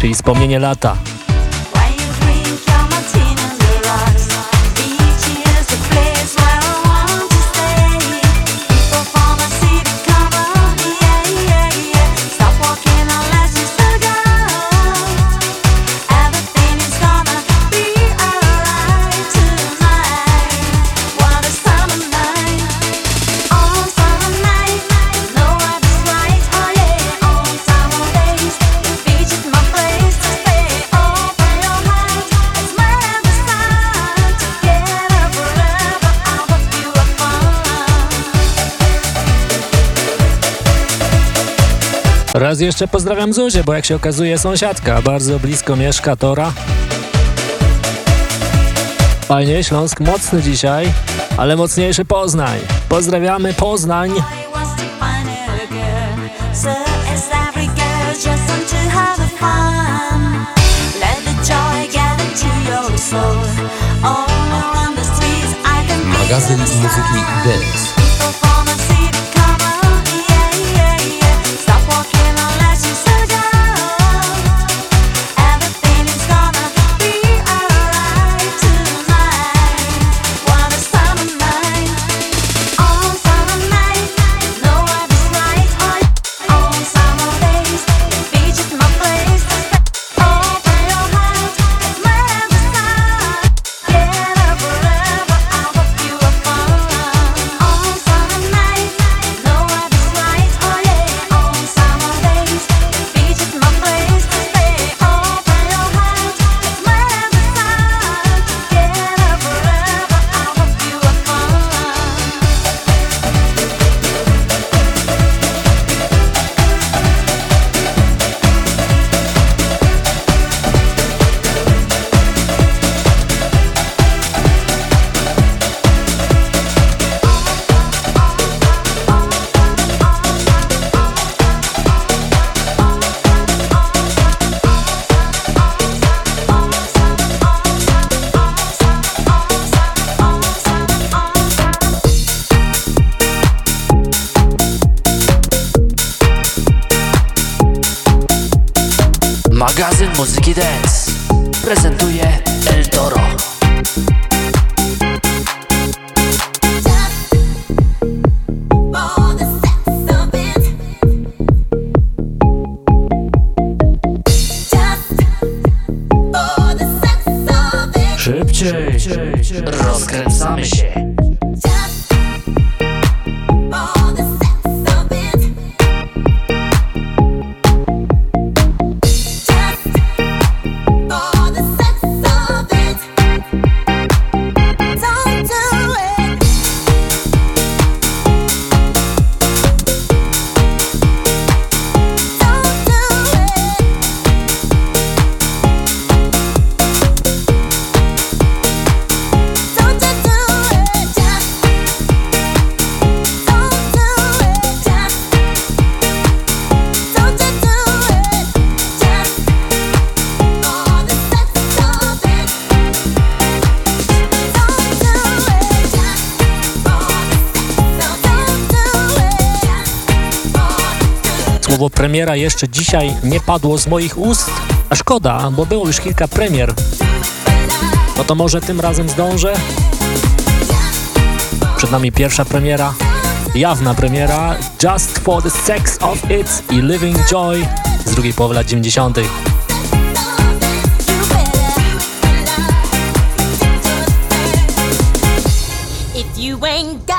Speaker 4: czyli wspomnienie lata. Raz jeszcze pozdrawiam Zuzię, bo jak się okazuje sąsiadka, bardzo blisko mieszka Tora. Fajnie, Śląsk mocny dzisiaj, ale mocniejszy Poznań. Pozdrawiamy Poznań!
Speaker 2: premiera jeszcze dzisiaj nie padło z moich ust, a szkoda, bo było już kilka premier. No to może tym razem zdążę? Przed nami pierwsza premiera, jawna premiera Just for the Sex of It i Living Joy z drugiej połowy lat 90.
Speaker 4: If you ain't got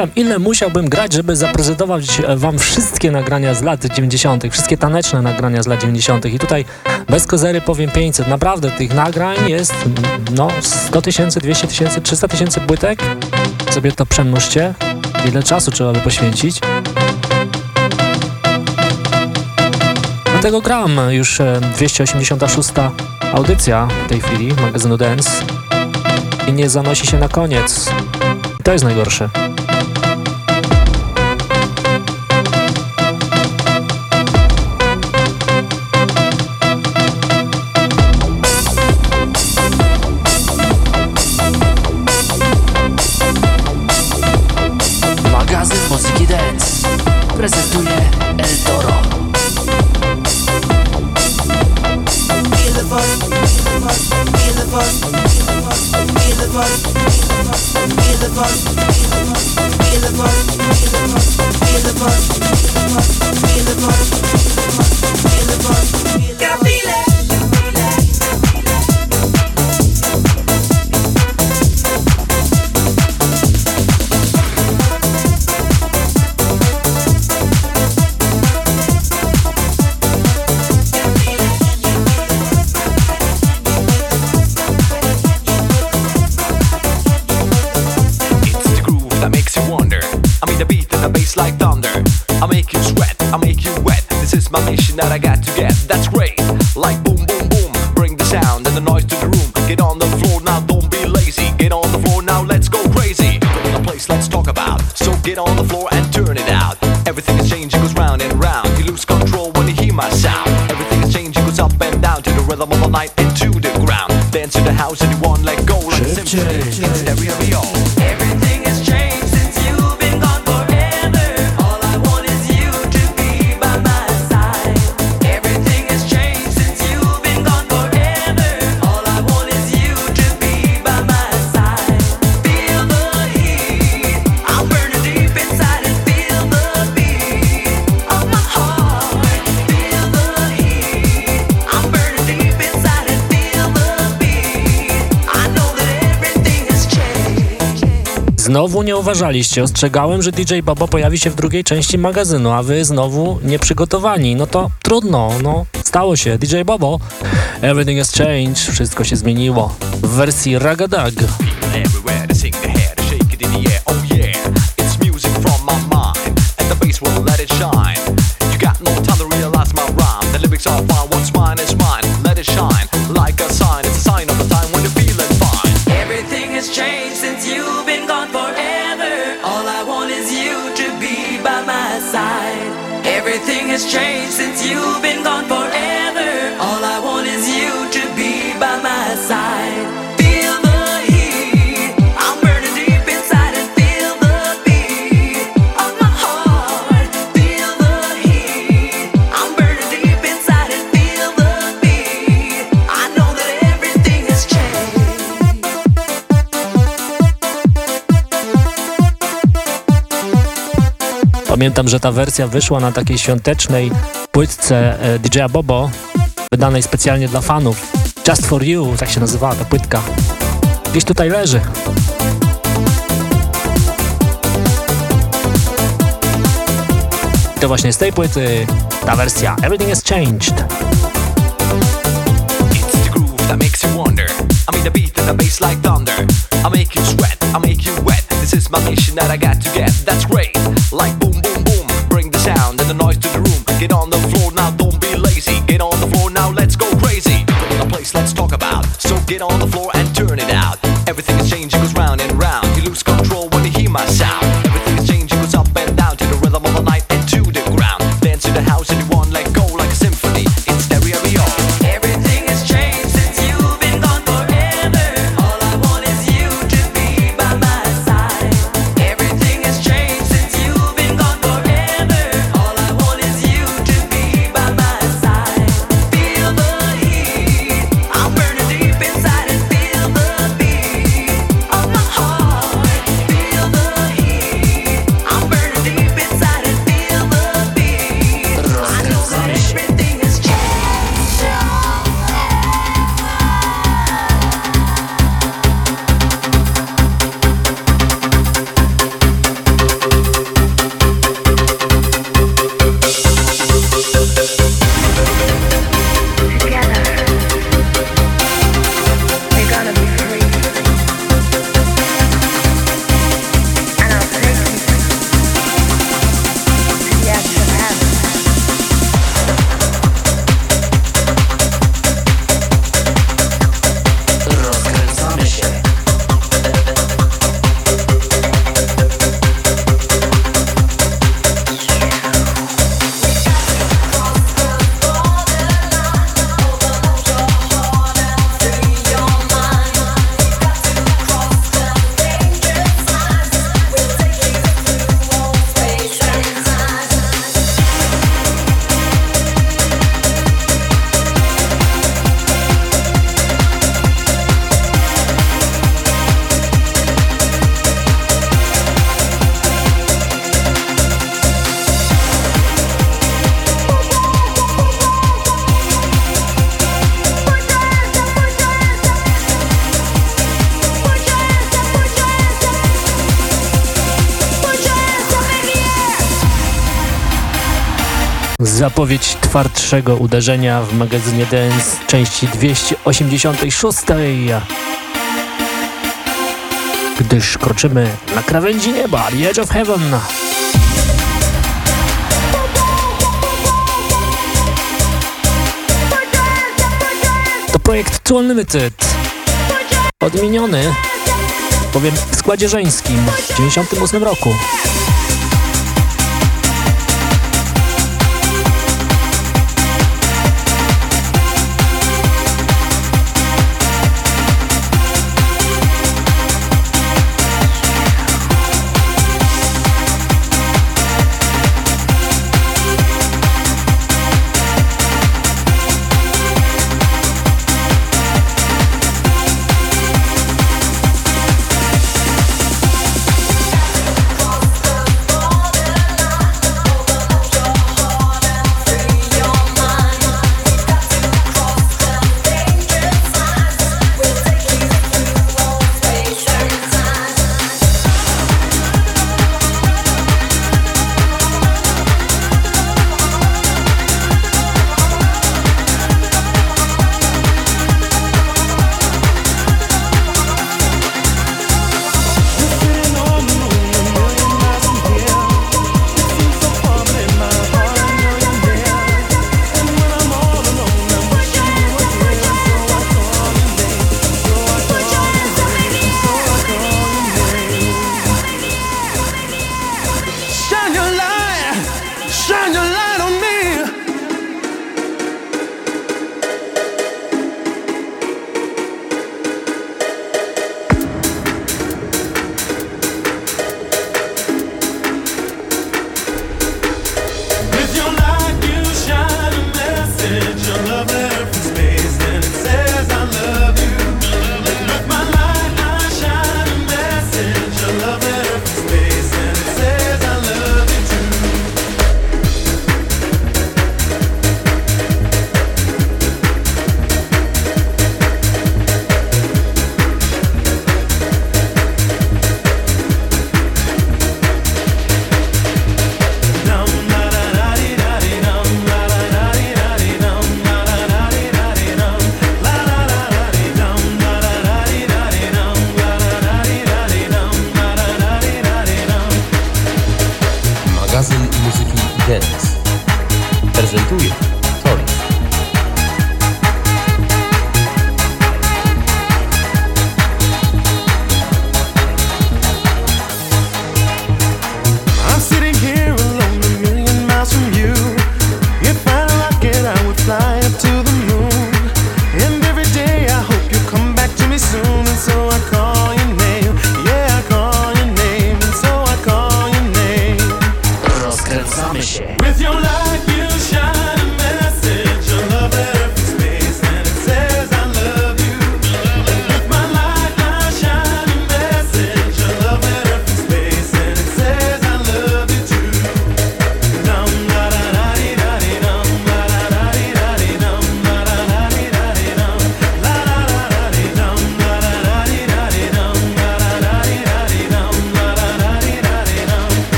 Speaker 2: zastanawiam, ile musiałbym grać, żeby zaprezentować e, wam wszystkie nagrania z lat 90., wszystkie taneczne nagrania z lat 90. I tutaj bez kozery powiem 500. Naprawdę tych nagrań jest no 100 tysięcy, 200 tysięcy, 300 tysięcy płytek. Sobie to przemnóżcie. Ile czasu trzeba by poświęcić. Dlatego gram już e, 286 audycja w tej chwili magazynu Dance i nie zanosi się na koniec. I to jest najgorsze.
Speaker 4: presenta
Speaker 2: Znowu nie uważaliście. Ostrzegałem, że DJ Baba pojawi się w drugiej części magazynu, a wy znowu nieprzygotowani. No to trudno, no. Stało się. DJ Bobo, everything has changed. Wszystko się zmieniło. W wersji Ragadag.
Speaker 6: Shine.
Speaker 4: straight since you've been gone forever.
Speaker 2: Pamiętam, że ta wersja wyszła na takiej świątecznej płytce e, DJa Bobo, wydanej specjalnie dla fanów. Just for You, tak się nazywała ta płytka. Gdzieś tutaj leży. To właśnie z tej płyty ta wersja Everything is Changed.
Speaker 6: It's the groove that makes you wonder. I mean the beat and the bass like thunder. I make you sweat, I make you wet. This is my mission that I got to get. That's great. Like boom. the noise to the room. Get on the floor.
Speaker 12: Zapowiedź twardszego uderzenia w magazynie Dance części 286. Gdyż kroczymy na krawędzi nieba, the edge of heaven. To projekt Too Unlimited. Odmieniony, powiem w składzie żeńskim w 98 roku.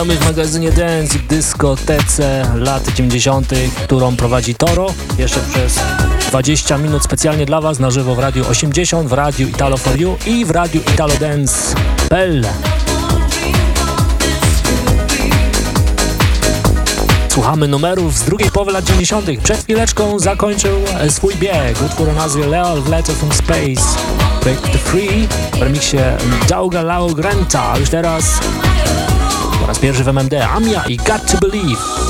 Speaker 12: Witamy w magazynie Dance i dyskotece lat 90., którą prowadzi Toro. Jeszcze przez 20 minut specjalnie dla Was na żywo w Radiu 80, w Radiu Italo For You i w Radiu Italo Dance. Bell. Słuchamy numerów z drugiej połowy lat 90. Przed chwileczką zakończył e, swój bieg utwór o nazwie Leo Letter from Space. Projekt Free w remiksie Dauga Lao Granta. Już teraz raz pierwszy w MMD Amia i Got to Believe.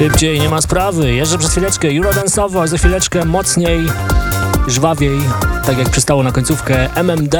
Speaker 2: Szybciej,
Speaker 13: nie ma sprawy. Jeszcze przez chwileczkę Eurodance'owo, a za chwileczkę mocniej, żwawiej, tak jak przystało na końcówkę MMD.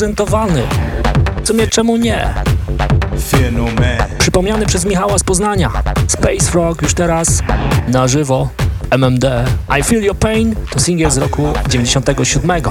Speaker 13: Dawno nieprezentowany. W sumie czemu nie? Przypomniany przez Michała z Poznania. Space Frog już teraz na żywo. MMD. I Feel Your Pain to singiel z roku 97.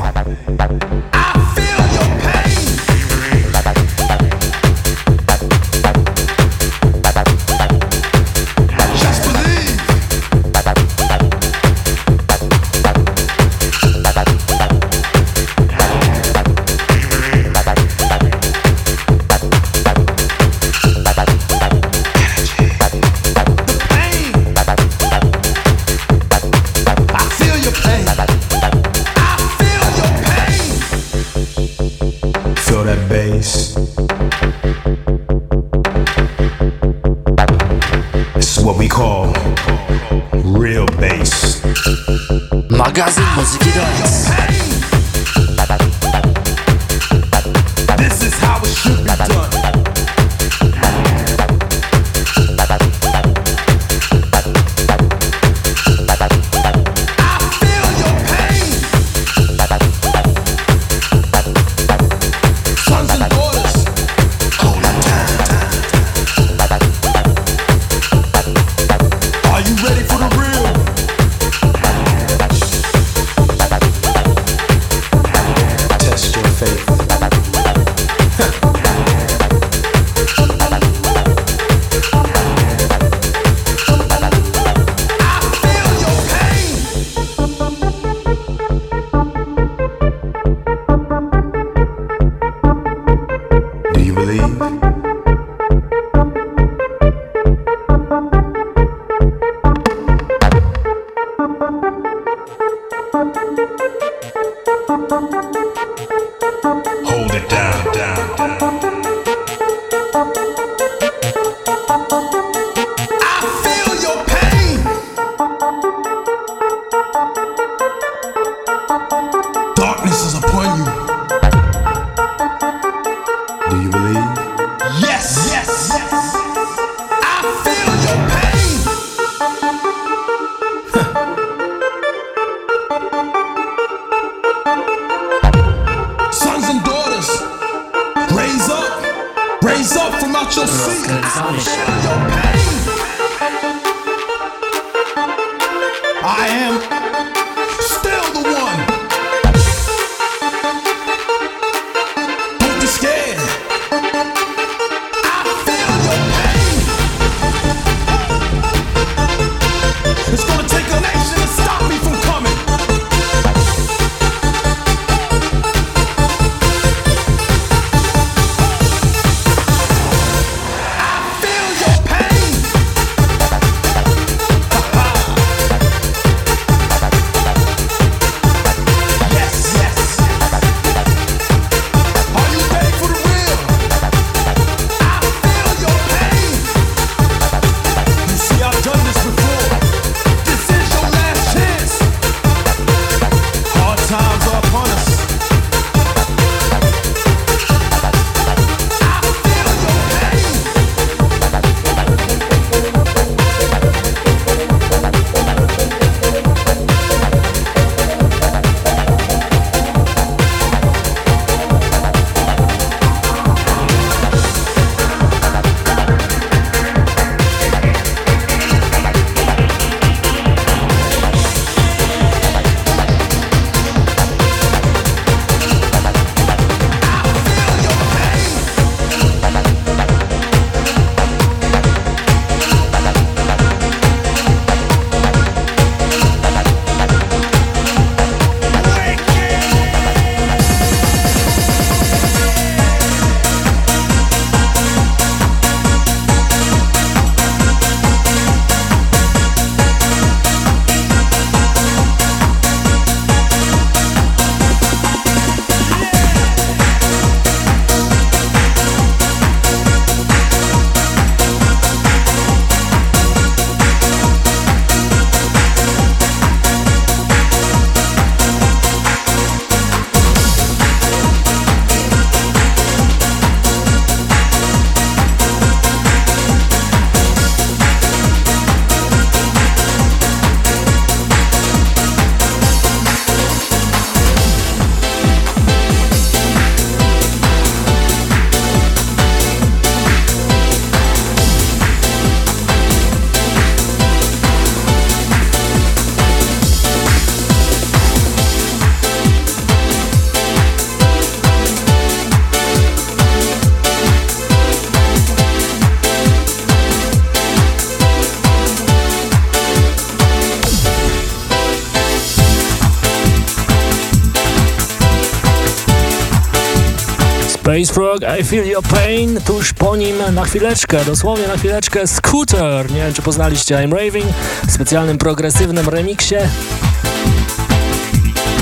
Speaker 2: Space Frog, I Feel Your Pain, tuż po nim na chwileczkę, dosłownie na chwileczkę Scooter, nie wiem czy poznaliście I'm Raving w specjalnym progresywnym remiksie.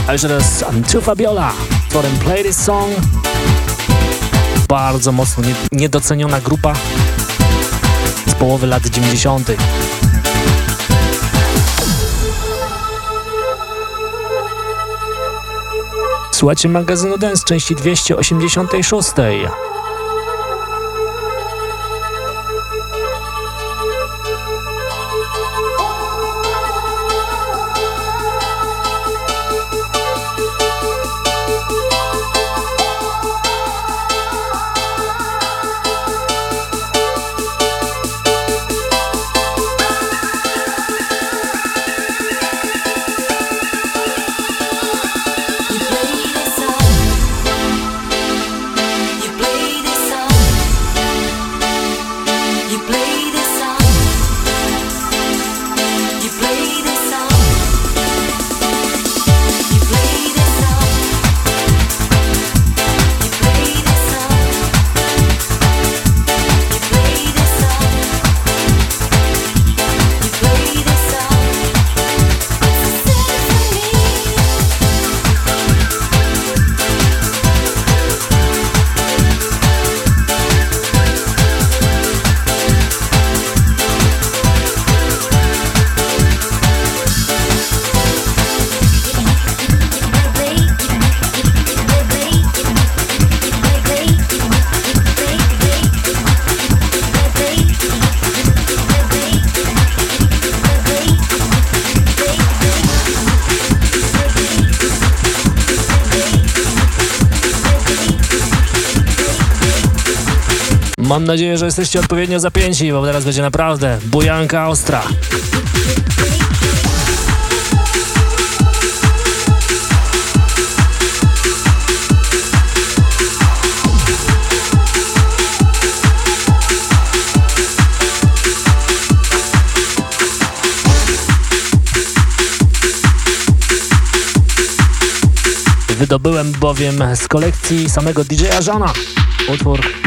Speaker 2: A jeszcze raz Antu Fabiola, tworem Play This Song. Bardzo mocno nie, niedoceniona grupa z połowy lat 90. Słuchajcie magazynu Dance części 286. że jesteście odpowiednio zapięci, bo teraz będzie naprawdę bujanka ostra. Wydobyłem bowiem z kolekcji samego DJ-a Żana utwór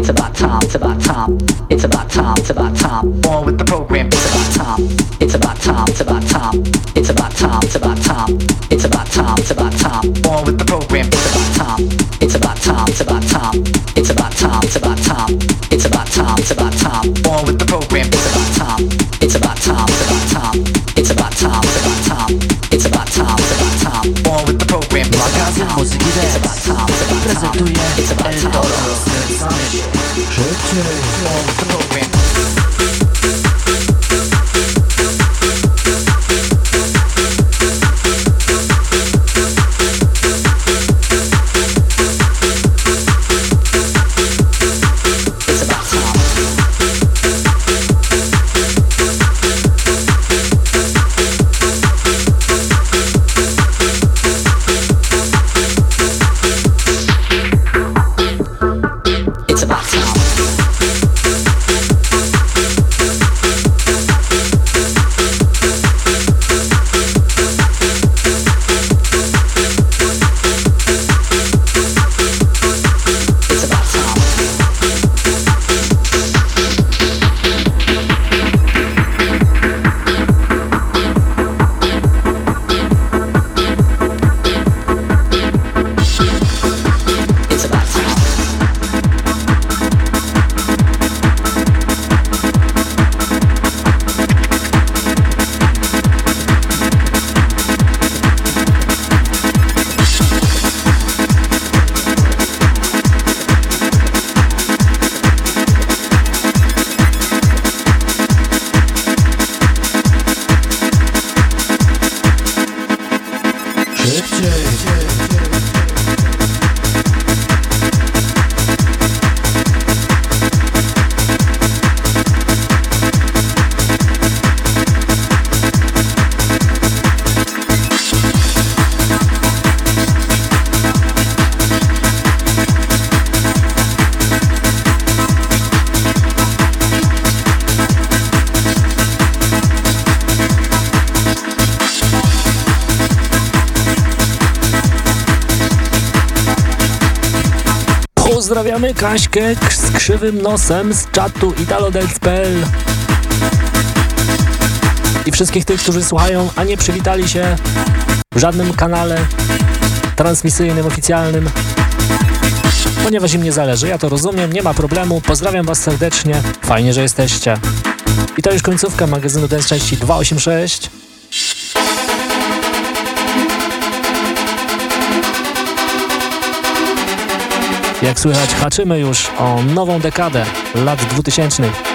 Speaker 2: time,
Speaker 14: it's about time, on with the program, it's about time, it's about time, it's about time, it's about time, it's about time, it's about time, it's about time, on with the program, it's about time, it's about time, it's about time, it's about time, it's about time, it's about time, it's about time, on with the program, it's about time, it's about time, it's about time, it's about time, it's about time, it's about time, it's about time, on with the program, it's about time,
Speaker 15: muzyki
Speaker 14: it's about time, it's about time,
Speaker 15: prezentuje
Speaker 14: it's about
Speaker 15: El
Speaker 14: time,
Speaker 15: Toro.
Speaker 14: szybciej, on with
Speaker 2: Kaśkę z krzywym nosem z czatu italodance.pl i wszystkich tych, którzy słuchają, a nie przywitali się w żadnym kanale transmisyjnym, oficjalnym. Ponieważ im nie zależy, ja to rozumiem, nie ma problemu. Pozdrawiam Was serdecznie, fajnie, że jesteście. I to już końcówka magazynu Dance części 286. Jak słychać, haczymy już o nową dekadę lat 2000.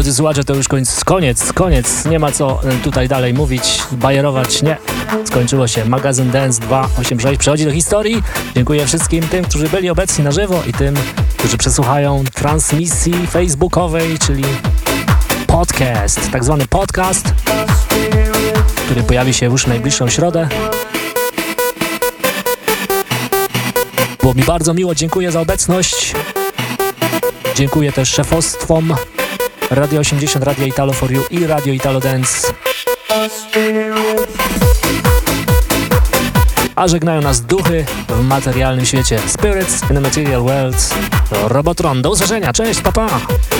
Speaker 2: Drodzy słuchacze, to już koniec, koniec, koniec. Nie ma co y, tutaj dalej mówić, bajerować. Nie. Skończyło się. Magazyn Dance 286 przechodzi do historii. Dziękuję wszystkim tym, którzy byli obecni na żywo i tym, którzy przesłuchają transmisji facebookowej, czyli podcast, tak zwany podcast, który pojawi się już w najbliższą środę. Było mi bardzo miło, dziękuję za obecność. Dziękuję też szefostwom Radio 80, Radio Italo for You i Radio Italo Dance. A żegnają nas duchy w materialnym świecie. Spirits in the Material World. Robotron. Do usłyszenia. Cześć, papa. Pa.